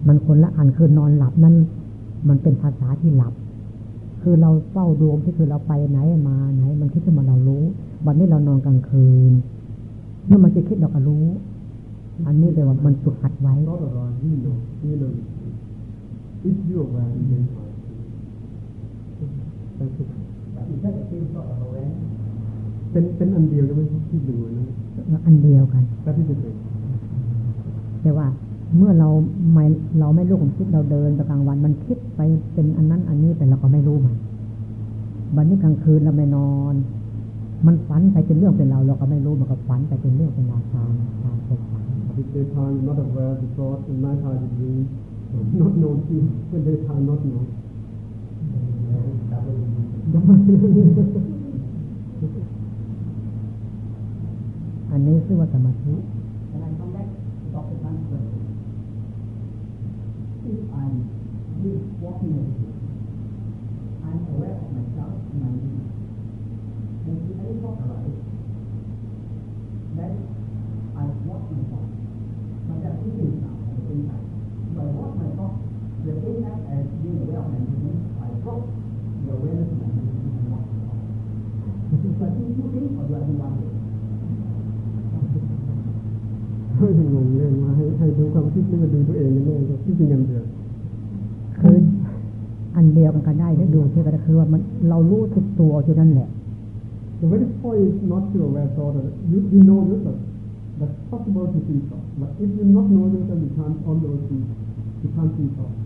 มันคนละอันคือนอนหลับนั้นมันเป็นภาษาที่หลับ คือเราเฝ้าดวงที่คือเราไปไหนมา ไหน มันคิดขึ้นมาเรารู้ วันนี้เรานอนกลางคืนเมื่อมันจะคิดเราก็รู้ อันนี้เลยว่ามันฝึกหัดไว้ If you are aware, you know why. That's it. เป็นเป็นอันเดียวใช่ไหมที่ดูนะอันเดียวกันแต่ที่จะเป็นแต่ว่า เมื่อเราไม่เราไม่รู้ของคิดเราเดินกลางวัน มันคิดไปเป็นอันนั้น อันนี้แต่เราก็ไม่รู้มันวันนี้กลางคืนเราไม่นอน มันฝันไปเป็นเรื่องเป็นเรา เราก็ไม่รู้มันก็ฝันไปเป็นเรื่องเป็นราวตามตามควาฝัน not known to when they are not known. Double. อันนี้ชื่อว่าสมาธิ If I live walking I'm aware of myself and my needs. And if any thought arises, then I watch my thoughts. But that's งงเรื่องมาให้ให้ดูความคิดแล้วกดูตัวเองเรื่องที่จริงอันเดียวคืออันเดียวกันก็ได้แล้วดูเท่กันคือว่ามันเรารู้ทุกตัวอยู่นั่นแหละ The very point is not to aware t o u t h a t you, you know yourself. That's possible to see t h o u But if you not know yourself, you can't on those things. You can't see t h o u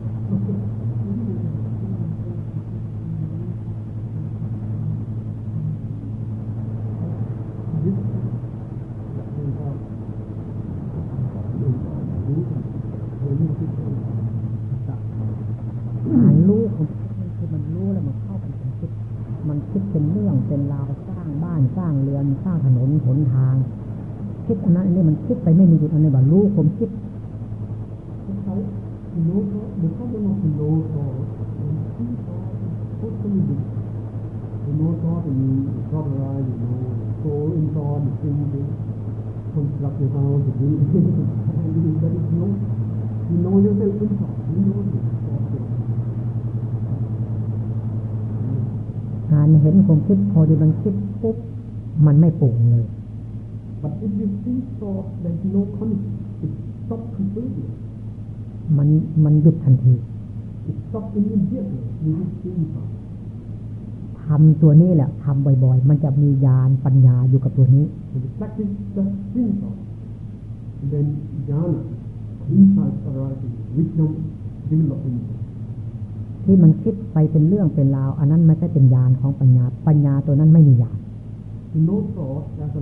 นทางคิดอันนั้นอันนี้มันคิดไปไม่มีหยุด อันนี้บ่รู้มคิดรู้เาขามาคุณรู้เพมครู้รโินนงคนทดีที่สุดที่ที่ที่การเห็นความคิดพอดีมันคิดปุ๊บมันไม่ปุ่งเลย But if you see so there's no conflict, it stops completely. มันมันหยุดทันที It stops immediately. You will see it. ทำตัวนี้แหละ ทำบ่อย ๆ มันจะมีญาณปัญญาอยู่กับตัวนี้ So the practice the simple. Then jhana, insight arising, wisdom developing. ที่มันคิดไปเป็นเรื่องเป็นราว อันนั้นไม่ใช่เป็นญาณของปัญญา ปัญญาตัวนั้นไม่มีญาณ To know thought as a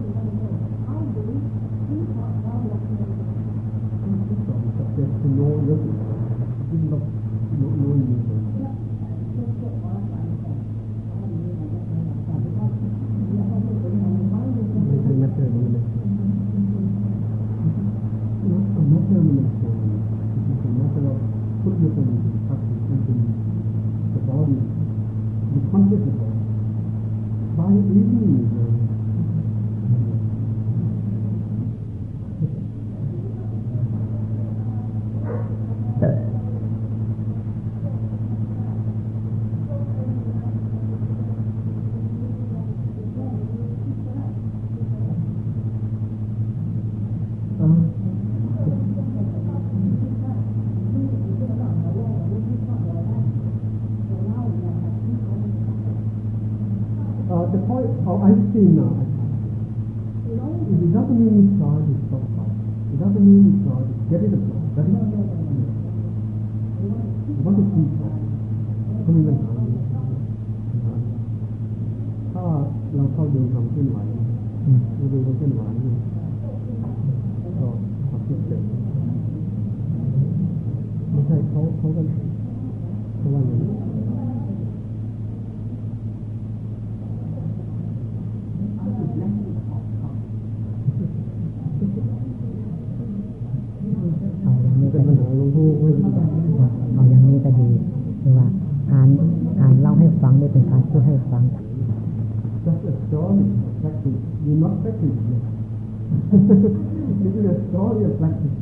story of blackness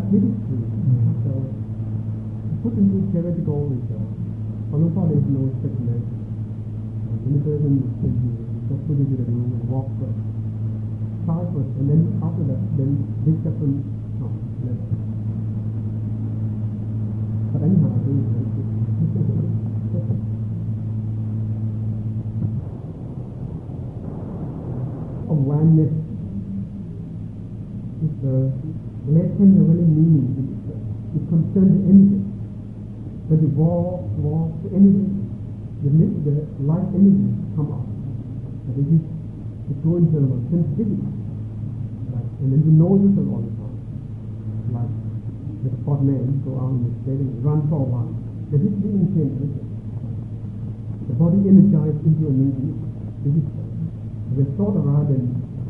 admitted to mm. so put into theoretical research although there is no speculation militarism is just put into the room and walk first try first and then after that then this happens no, but *laughs* the lesson really meaning to itself. It concerns energy. But the war, war, the energy, the, the light energy come out. But it is it goes into our sensitivity. Right? And then we know this all the time. Like the spot man go out in the stadium, run for one. Does it is change The body energized into a new This is the thought rather than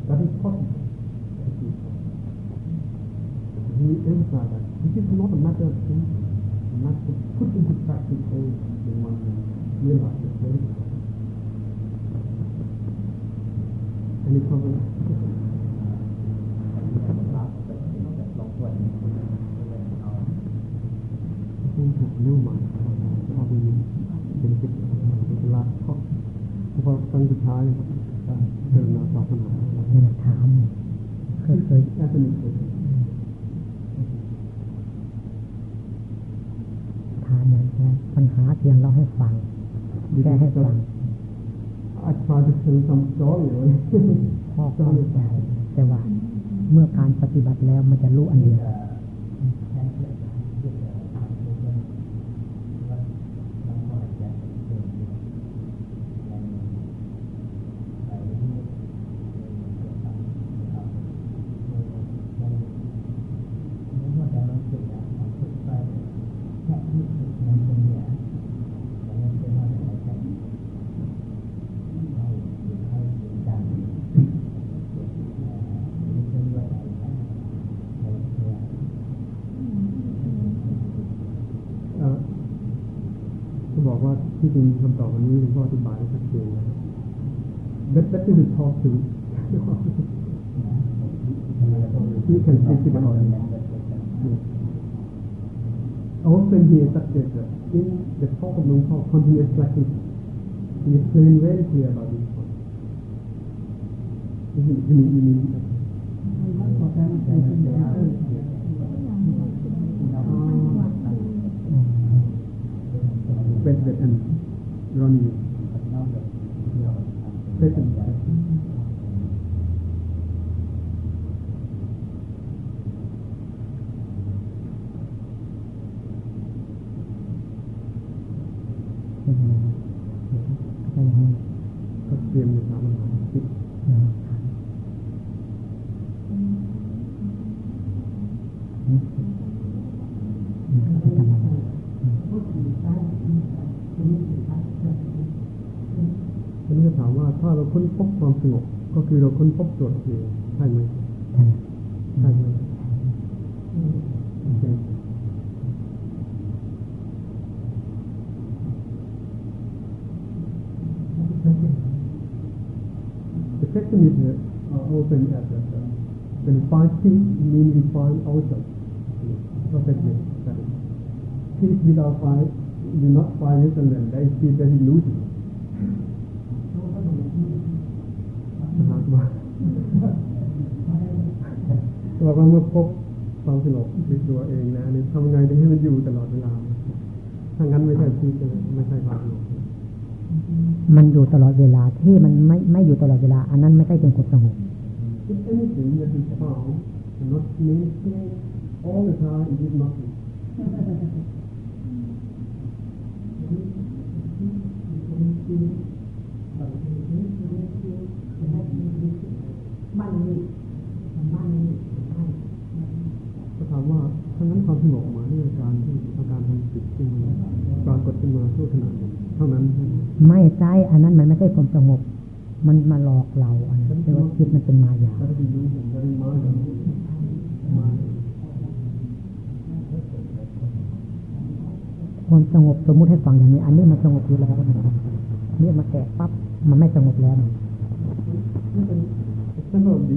that is possible. we emphasize that this is not a matter of thinking, a matter of put into practice only in one can realize it very well. Any comments? ต้องถูกเรื่องใหม่เอาไปเป็นสิทธิ์เป็นลาเพราะเพราะครั้งสุดท้ายเจอหน้าต่อปัญหาเราถามเคยเคยทาเนกันปัญหาเพียงเราให้ฟังแก้ให้ฟังอาจารย์จะถึงคำสอนอยล่พ่อเข้าใจแต่ว่า เมื่อการปฏิบัติแล้วมันจะรู้อันเดียว that, that is how to you can take it on yes. also he instructed in the talk of Lung Tao continuous practice he explained very clear about this point you mean, you mean, you mean President and Ronnie สดอยู่ใช่ไหมใช่ไหม The question is uh, mean also. Perfectly. Peace without fire, you not find and then that is peace illusion. เราก็เมื่อพบความสงบในตัวเองนะนี่ทำไงถึงให้มันอยู่ตลอดเวลาถ้างั้นไม่ใช่ชีวิะไม่ใช่ความสงบมันอยู่ตลอดเวลาที่มันไม่ไม่อยู่ตลอดเวลา อันนั้นไม่ใช่เป็นคนสงบ If anything that is calm and not maintained all the time, it is not. h i มันนี่มันนี่ความว่าทั้งนั้นความสงบมาด้วยการที่อาการทางจิตที่มันปรากฏขึ้นมาทุ่วขณะเท่านั้น ไม่ใช่ อันนั้นมันไม่ใช่ความสงบ มันมาหลอกเรา อันนั้นเรียกว่าคิดมันเป็นมายาความสงบสมมติให้ฟังอย่างนี้ อันนี้มันสงบอยู่แล้วนะครับเนี่ยมาแกะปั๊บ มันไม่สงบแล้ว มันเป็นสดี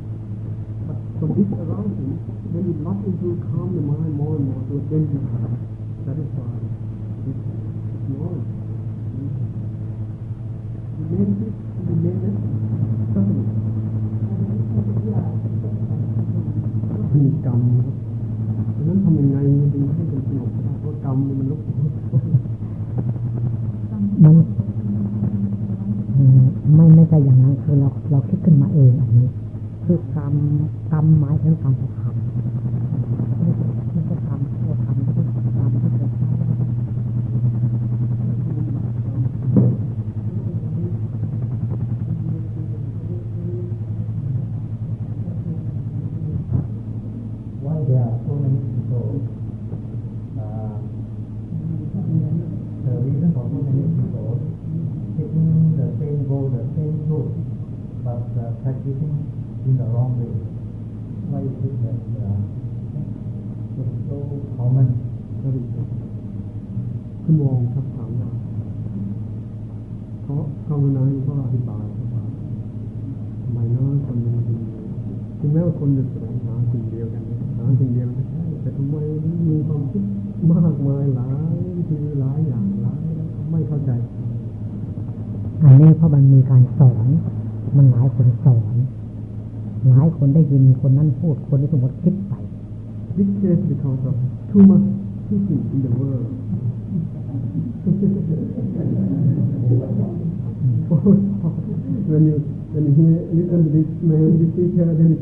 So this oh, arousing, Then it not it will calm the mind more and more to attention, satisfy this knowledge. The name this, the name it, suffering. comes.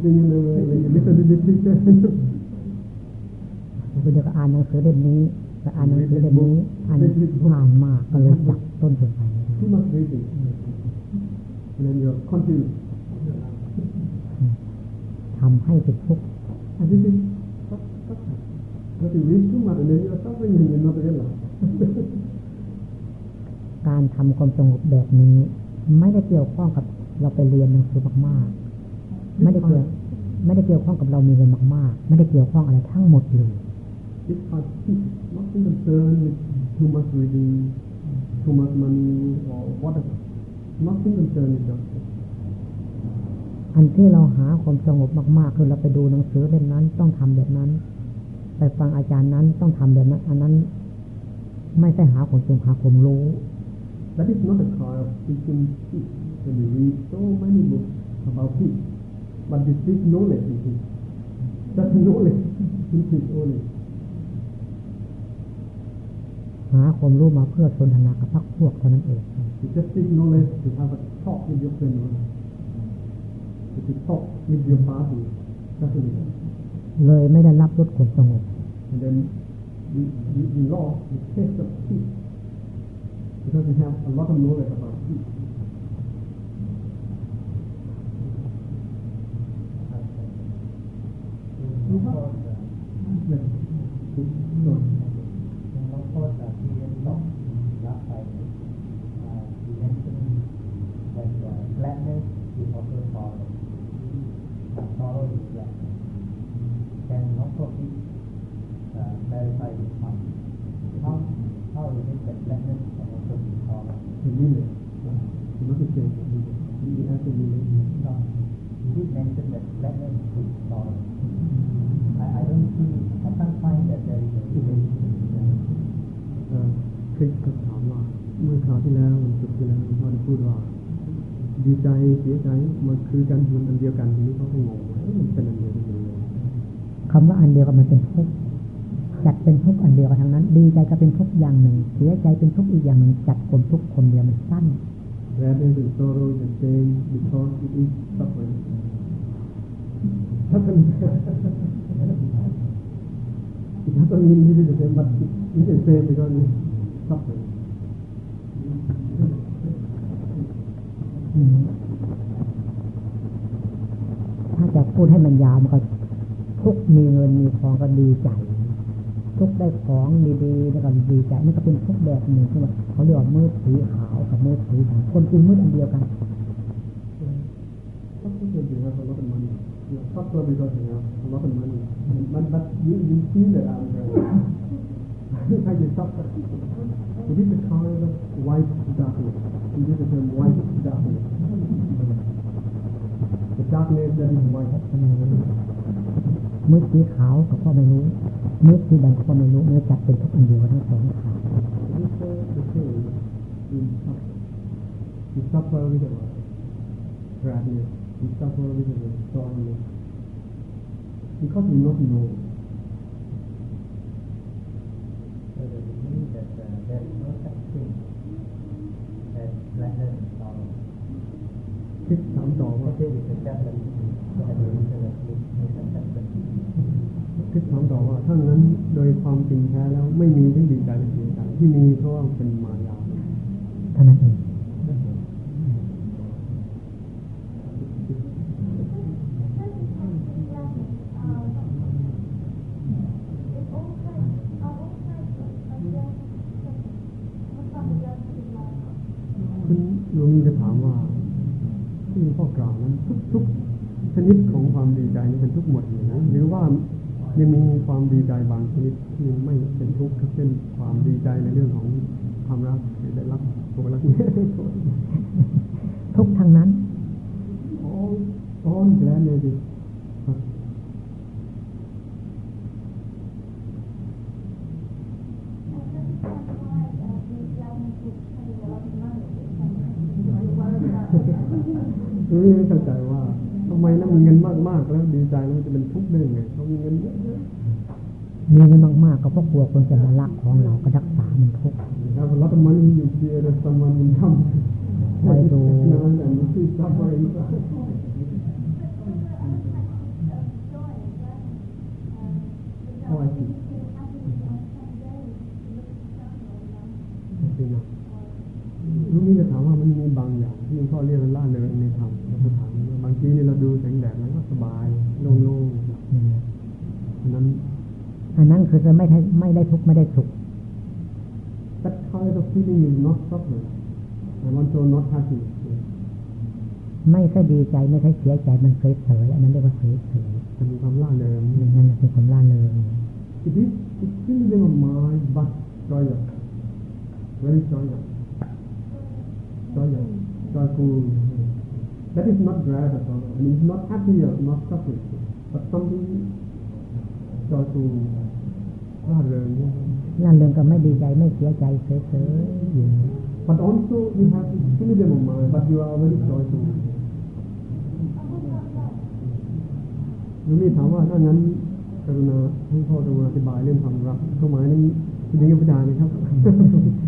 ตีเลยอย่างนี้ตอนนี้ดิจิตอลคุณจะอ่านหนังสือเล่มนี้แ็่อ่านหนังสือเล่มนี้อ่านผ่านมากก็เลยจับต้นสนไปทายทำให้เป็นเุินลการทำความสงบแบบนี้ ไม่ได้เกี่ยวข้องกับ เราไปเรียนหนังสือมากๆไม่ได้เกี่ยว ไม่ได้เกี่ยวข้องกับเรามีเงินมาก ๆ ไม่ได้เกี่ยวข้องอะไรทั้งหมดเลย อันที่เราหาความสงบมากๆคือเราไปดูหนังสือเล่มนั้นต้องทำแบบนั้น ไปฟังอาจารย์นั้นต้องทำแบบนั้น อันนั้น ไม่ใช่หาความสงบหาความรู้มันดิสตนโนเลยจริงๆจะนู้เลยจริกๆโนเลยหาความรู้มาเพื่อชนธนากับพักพวกเท่านั้นเองจะติดนู้เลยคึงทำแบบชอบมียกเป็นนู้นจิชอบมีเดียวฟ้าดีก็คือเลยไม่ได้รับรสความสงบมันเป็นมีมีล้อมีเทสต์ที่ที่เขาจะ have a lot of k n o w l e ย g e about p e รู้ว่าหนึ่งคือหนุนแล้วก็จากที่เรียนต่อรับไปดีนั้นเป็นแบบและนั่นคือพอเกิดพอเลยตัดต่อเราอีกแล้วแต่น้องก็คิดได้ไปทำเข้าเข้าอยู่ในแบบและนั่นของเราเป็นพอเป็นนี่เลยคุรู้สึกเจ็บมีมีอะไรเป็นมีเลยต้องยึดในเป็นแบบและนั่นคือพอเลยเชนคำถามว่าเมื่อคราวที่แล้วจันที่แล้วพ่อได้พูดว่าดีใจเสียใจมันคือการมันอันเดียวกันทีนี้เขาก็งงมันเป็นอันเดียวกันเลยคำว่าอันเดียวกันมันเป็นทุกข์จัดเป็นทุกข์อันเดียวกันทั้งนั้น ดีใจก็เป็นทุกข์อย่างหนึ่ง เสียใจเป็นทุกข์อีกอย่างหนึ่ง จัดควมทุกข์คนเดียวมันสั้นแ a t h e r than sorrow and pain because it is suffering ถ้าเป็น it doesn't mean it i จะเ e same but it is the same because ถ้าจะพูดให้มันยาวมันก็ทุกมีเงินมีทองก็ดีใจทุกได้ของดีๆแล้วก็ดีใจนั่นก็เป็นทุกแบบหนึ่งใช่ไหมเขาเรียกว่ามืดสีขาวกับมืดสีดำคนกินมืดอันเดียวกันก็คือจริงๆนับเราเป็นมันชอบตัวบริษัทนะครับเราเป็นมันมันแบบยืนยืนซี้เลยอ่ะมัแบบนี้ใครจะชับ He did the color of white darkness. He did the term white darkness. The darkness that is white. มืดสีขาวกับก็ไม่รู้มืดสีดำก็ไม่รู้เมื่อจับเป็นทุกอันเดียวทั้งสองขา We suffer with our gladness. We suffer with our sorrow. Because we not know. t h e r c thing a pleasant sorrow คิดถามต่อว่าท่จารณคิดถามต่อว่า ถ้างั้นโดยความจริงแท้แล้วไม่มีทั้งดีใจและเสียใจที่มีเพราะว่าเป็นมายาเท่านั้นเองเป็นทุกข์หมดเลยนะ หรือว่ายังมีความดีใจบางชนิดที่ไม่เป็นทุกข์เช่นความดีใจในเรื่องของความรักได้รับัวรักทุกทางนั้นอ l l all g ล้ m เ r o u s ที่มันทุกข์หนึไงเขามีเงินเยอะมีเงินมากๆ ก็เพราะกลัวคนจะมาลักของเราก็รักษามันทุกข์แล้วรัฐมรีอยู่เชียร์สมันมันทำไปดูนั่นและมันคือทำไปโอรู้นี่จะถามว่ามันมีบางอย่างที่พ่อเรียกว่ล่าเลยในธรรมบางทีนี่เราดูแสงแดดแล้วบายโล่งๆนั้นอันนั้นคือจะไม่ได้ไม่ได้ทุกข์ไม่ได้สุข That kind of f e e l น n g is not suffering and also not happy ไม่ใช่ดีใจไม่ใช่เสียใจมันเคยเฉยอันนั้นเรียกว่าเคยเฉยมันมีความล่าเริงนั่นแหละคือความล่าเริง It is it feeling of mind but joyous very joyous joyous joyful That is not drive at all. I mean, it's not happy or not suffering, but something joyful. ร่าเริงร่าเริงก็ไม่ดีใจไม่เสียใจเฉยๆ but also you have freedom of mind but you are very joyful ลุงีถามว่าถ้างั้นกรุณาท่านพ่อจะมาอธิบายเรื่องความรักเข้าหมายในที่นี้ก็ไม่ได้นะครับ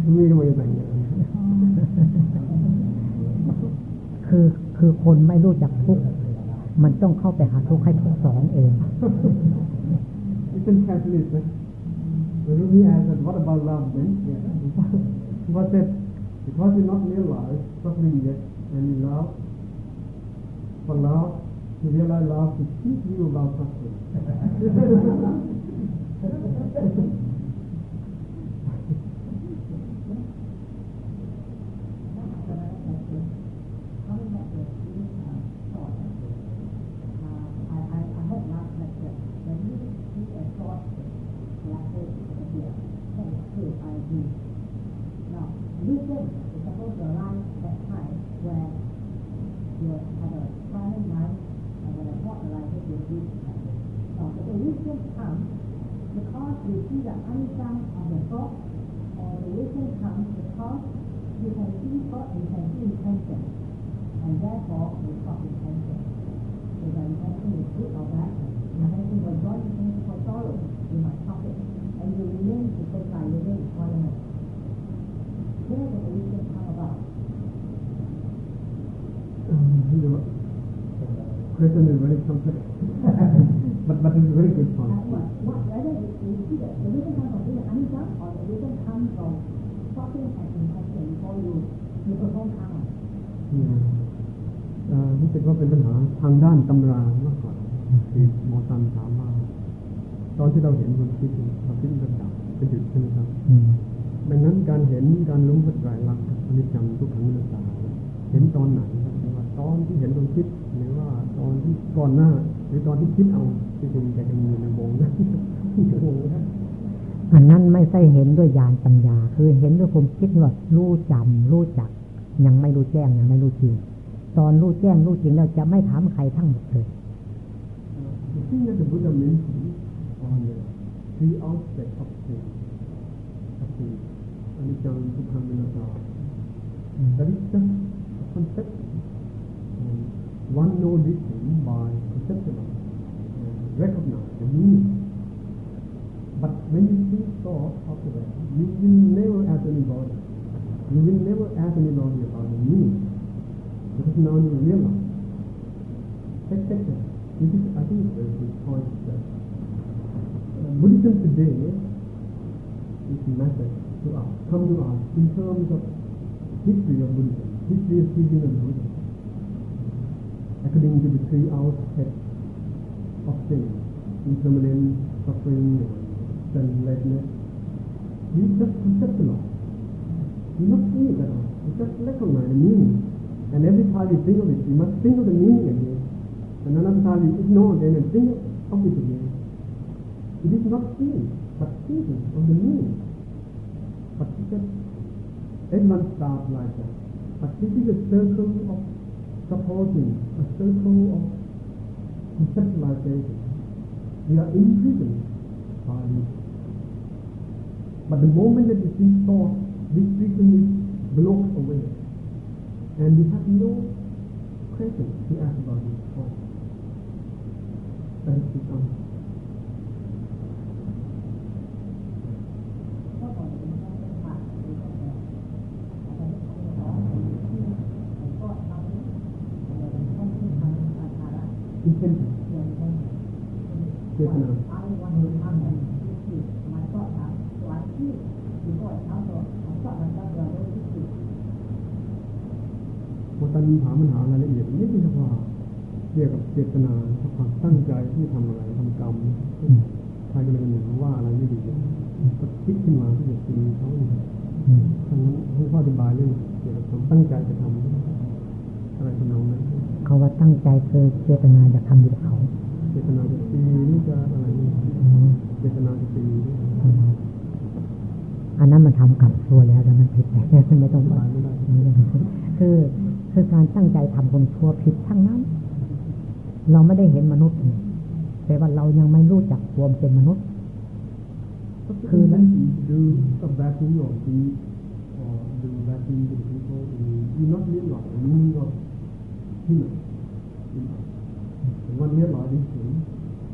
ลุงีก็มาจะแต่งงานคือคือคนไม่รู้จักทุกมันต้องเข้าไปหาทุกให้ทุกสองเองี่เป็นแค h o l i c but t h ร Rumi answered, what about love then? w h a t that because you not realize s o m e t h i n g yet, and you love, for love, to realize love to teach you about suffering. do. Now, this think it's supposed to align at time where you have a silent mind and when a thought arises, you do something. Now, the illusion comes because you see the unsound of the thought, or the illusion comes because you can see thought and you can see intention, and therefore you stop intention. If the intention is good or bad, intention was wrong, intention for sorrow, you must stop it. And you remain because by living question is very complex. but, but it's very good point. Whether it is the reason comes from being unjust or the reason comes from talking and intention before you, you perform karma. Yeah. รู้สึกว่าเป็นปัญหาทางด้านตำรามากกว่าคือหมอซันถามว่าตอนที่เราเห็นความคิดความคิดระดับกระดุดใช่ไหมครับดังนั้นการเห็นการรู้พระไตรลักษณ์อนิจจังทุกขังอนัตตาเห็นตอนไหนครับว่าตอนที่เห็นความคิดอนที่ก่อนหน้าหรือตอนที่คิดเอาที่คุณจะยังมีในวงนั้นวงนั้นอันนั้นไม่ใช่เห็นด้วยญาณปัญญาคือเห็นด้วยความคิดว่ารู้จำรู้จัก ยังไม่รู้แจ้งยังไม่รู้จริงตอนรู้แจ้งรู้จริงแล้ว จะไม่ถามใครทั้งหมดเลยที่นี่จะพูดาเถึง on ่ h e t h อ e เสร็จ c อ s of t h i อันนี้จะงูุกครงเป็นอะไรแต่ที่ just a c o n c e p one know this by conceptualize uh, and recognize the meaning. But when you think thought after that, you will never ask anybody. You will never ask anybody about the meaning. Because now you realize. Take, that. This is, I think, a very good point. That, uh, Buddhism today is method to us, come to us in terms of history of Buddhism, history of teaching of Buddhism according to the three aspects of sin, impermanence, suffering, sinlessness. we just accept the law. We must it that all. We just recognize the meaning. And every time you think of it, you must think of the meaning again. And another time you ignore it and think of it again. It is not seeing, but thinking of the meaning. But everyone starts like that. But this is a circle of supporting a circle of conceptualization. We are imprisoned by this. But the moment that this see thought, this prison is blocked away. And we have no question to ask about this thought. That is become ที่ทำังพอตัณถามันหารายละเอียดนิดนึาว่าเกี่ยวกับเจตนาความตั้งใจที่ทำอะไรทำกรรม ใครกนเลยหนึ่งว่าอะไรไม่ดีก็คิดขึ้นมาที่จะกิเขาทั้งนั้นให้ออธิบายเรื่องเกี่ยวกับความตั้งใจจะทำอะไรทำนองนั้นเขาว่าตั้งใจคือเจตนาจะทำดีเขาเจตนาจะจะอะไรเจตนาจะีอันนั้นมันทำกรรมชั่วแล้วแล้วมันผิดแต่ไม่ต้องไปคือคือการตั้งใจทำคนชั่วผิดทั้งนั้น เราไม่ได้เห็นมนุษย์แต่ว่าเรายังไม่รู้จักควมเป็นมนุษย์คือนั้นดู a บ a d thing or do or do bad thing to the people y ี u not r e ี l i z e the m e a n i น g of human you not r e a l i z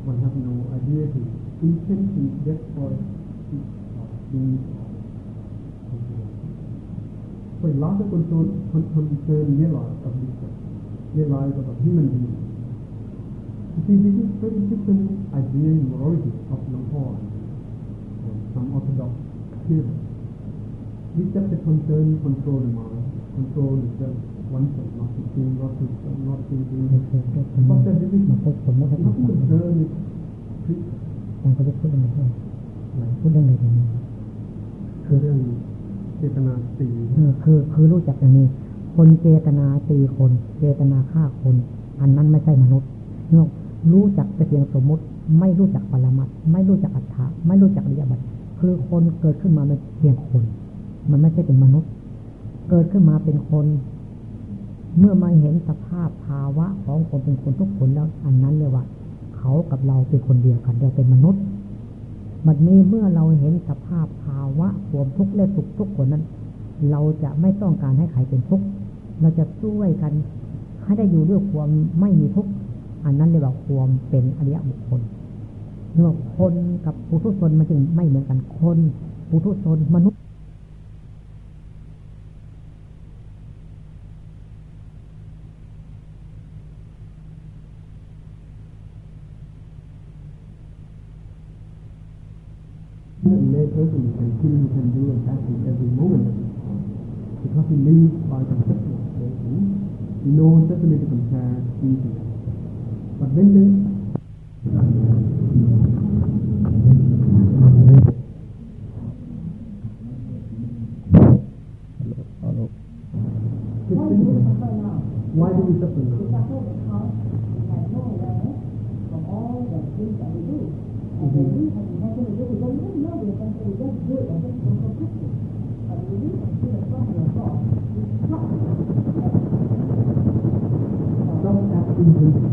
one have no ability, intention just for being For a lot of concern, concern realize of this realize of a human being. You see, this is very different idea in morality of Langhorn or some orthodox theory. This chapter concern control the mind, control the self, oneself, nothing. being what is not being doing. But then this ่ s not for some of the j o u r n มันก็จะพูดอะไรบ้างไหนพูดเยังไงบ้างคือเรื่องเจตนาตีคือ คือรู้จักอย่างนี้ คนเจตนาตีคน เจตนาฆ่าคน อันนั้นไม่ใช่มนุษย์นอกรู้จักแต่เพียงสมมติ ไม่รู้จักปรมัตไม่รู้จักอัตถะไม่รู้จักอริยบัตคือคนเกิดขึ้นมาเป็นเพียงคน มันไม่ใช่เป็นมนุษย์ เกิดขึ้นมาเป็นคนเมื่อมาเห็นสภาพภาวะ ของคนเป็นคนทุกคนแล้วอันนั้นเลยว่า เขากับเราเป็นคนเดียวกันเราเป็นมนุษย์ มันมีเมื่อเราเห็นสภาพภาวะรวมทุกเละสุกทุกคนนั้น เราจะไม่ต้องการให้ใครเป็นทุกข์เราจะช่วยกันให้ได้อยู่ด้วยความไม่มีทุกข์อันนั้นเรียกว่าความเป็นอริยบุคคลเนื่อคนกับปุถุชนมันจึงไม่เหมือนกันคนปุถุชนมนุษย์ person you can feel, can do and practice every moment of this time. Because he lives by conceptual creation, he knows definitely to compare each and every. But when the Why do we suffer now? We suffer because we have no awareness of all the things that we do. And mm-hmm. we have nothing to do, we do Thank you.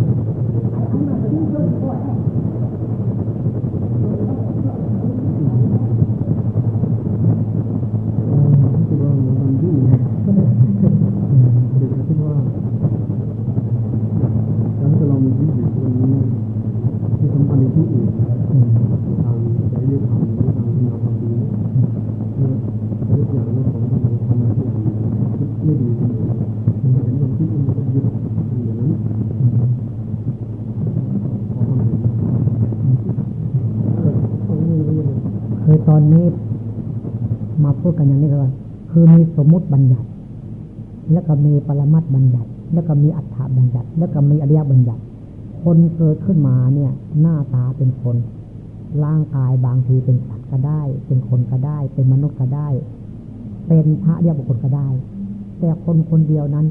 ันอย่างนี้เลยคือมีสมมุติบัญญัติ แล้วก็มีปรมัตบัญญัติ แล้วก็มีอัฏฐบัญญัติแล้วก็มีอริยบัญญัติ คนเกิดขึ้นมาเนี่ย หน้าตาเป็นคนร่างกายบางทีเป็นสัตว์ก็ได้ เป็นคนก็ได้ เป็นมนุษย์ก็ได้ เป็นพระเรียกบุคคลก็ได้ แต่คนคนเดียวนั้น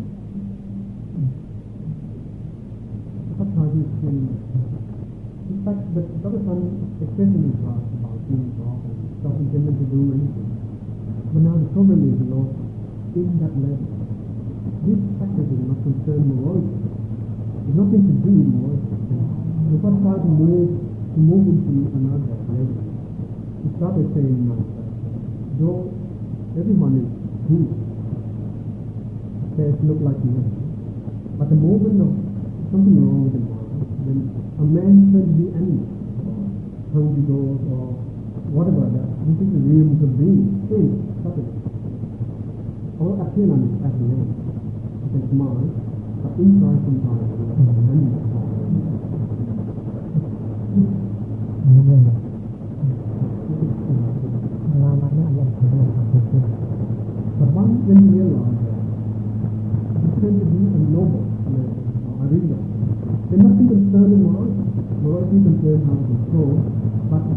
ก็พอดีคุณ In fact, the other one, the q ี่ s t i o n is about being involved, doesn't tend to do anything. non is or in that level. This practice is not concerned morality. It's nothing to do with morality. So what started was to move into another level. not started saying no. Though everyone is good, says look like me. But the moment of something wrong with the world, then a man turns to be animal, hungry goes or whatever that this is the realm of being. All economic economics is mine, but inside sometimes But once when you realize that it's going to be a noble arena, they must be concerned morality. Morality concerns how to control, but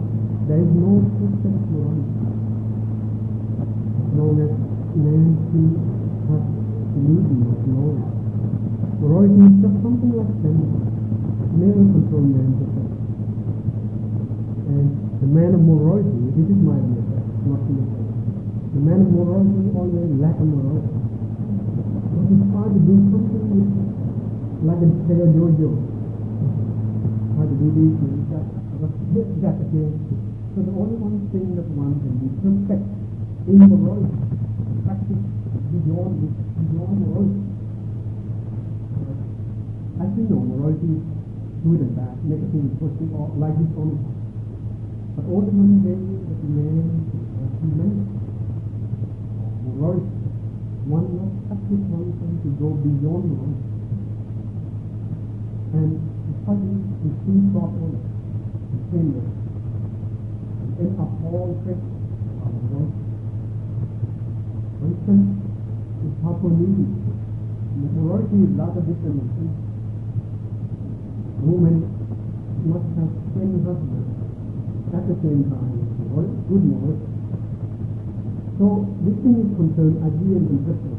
and no joke. How to do these things that that again. So the only one thing that one can be perfect in the world, practice beyond beyond the world. As we know, morality is good and bad, negative and positive, or like this only. But ultimately, they that man uh, human morality, one must actually one to go beyond morality. ajiyar cutar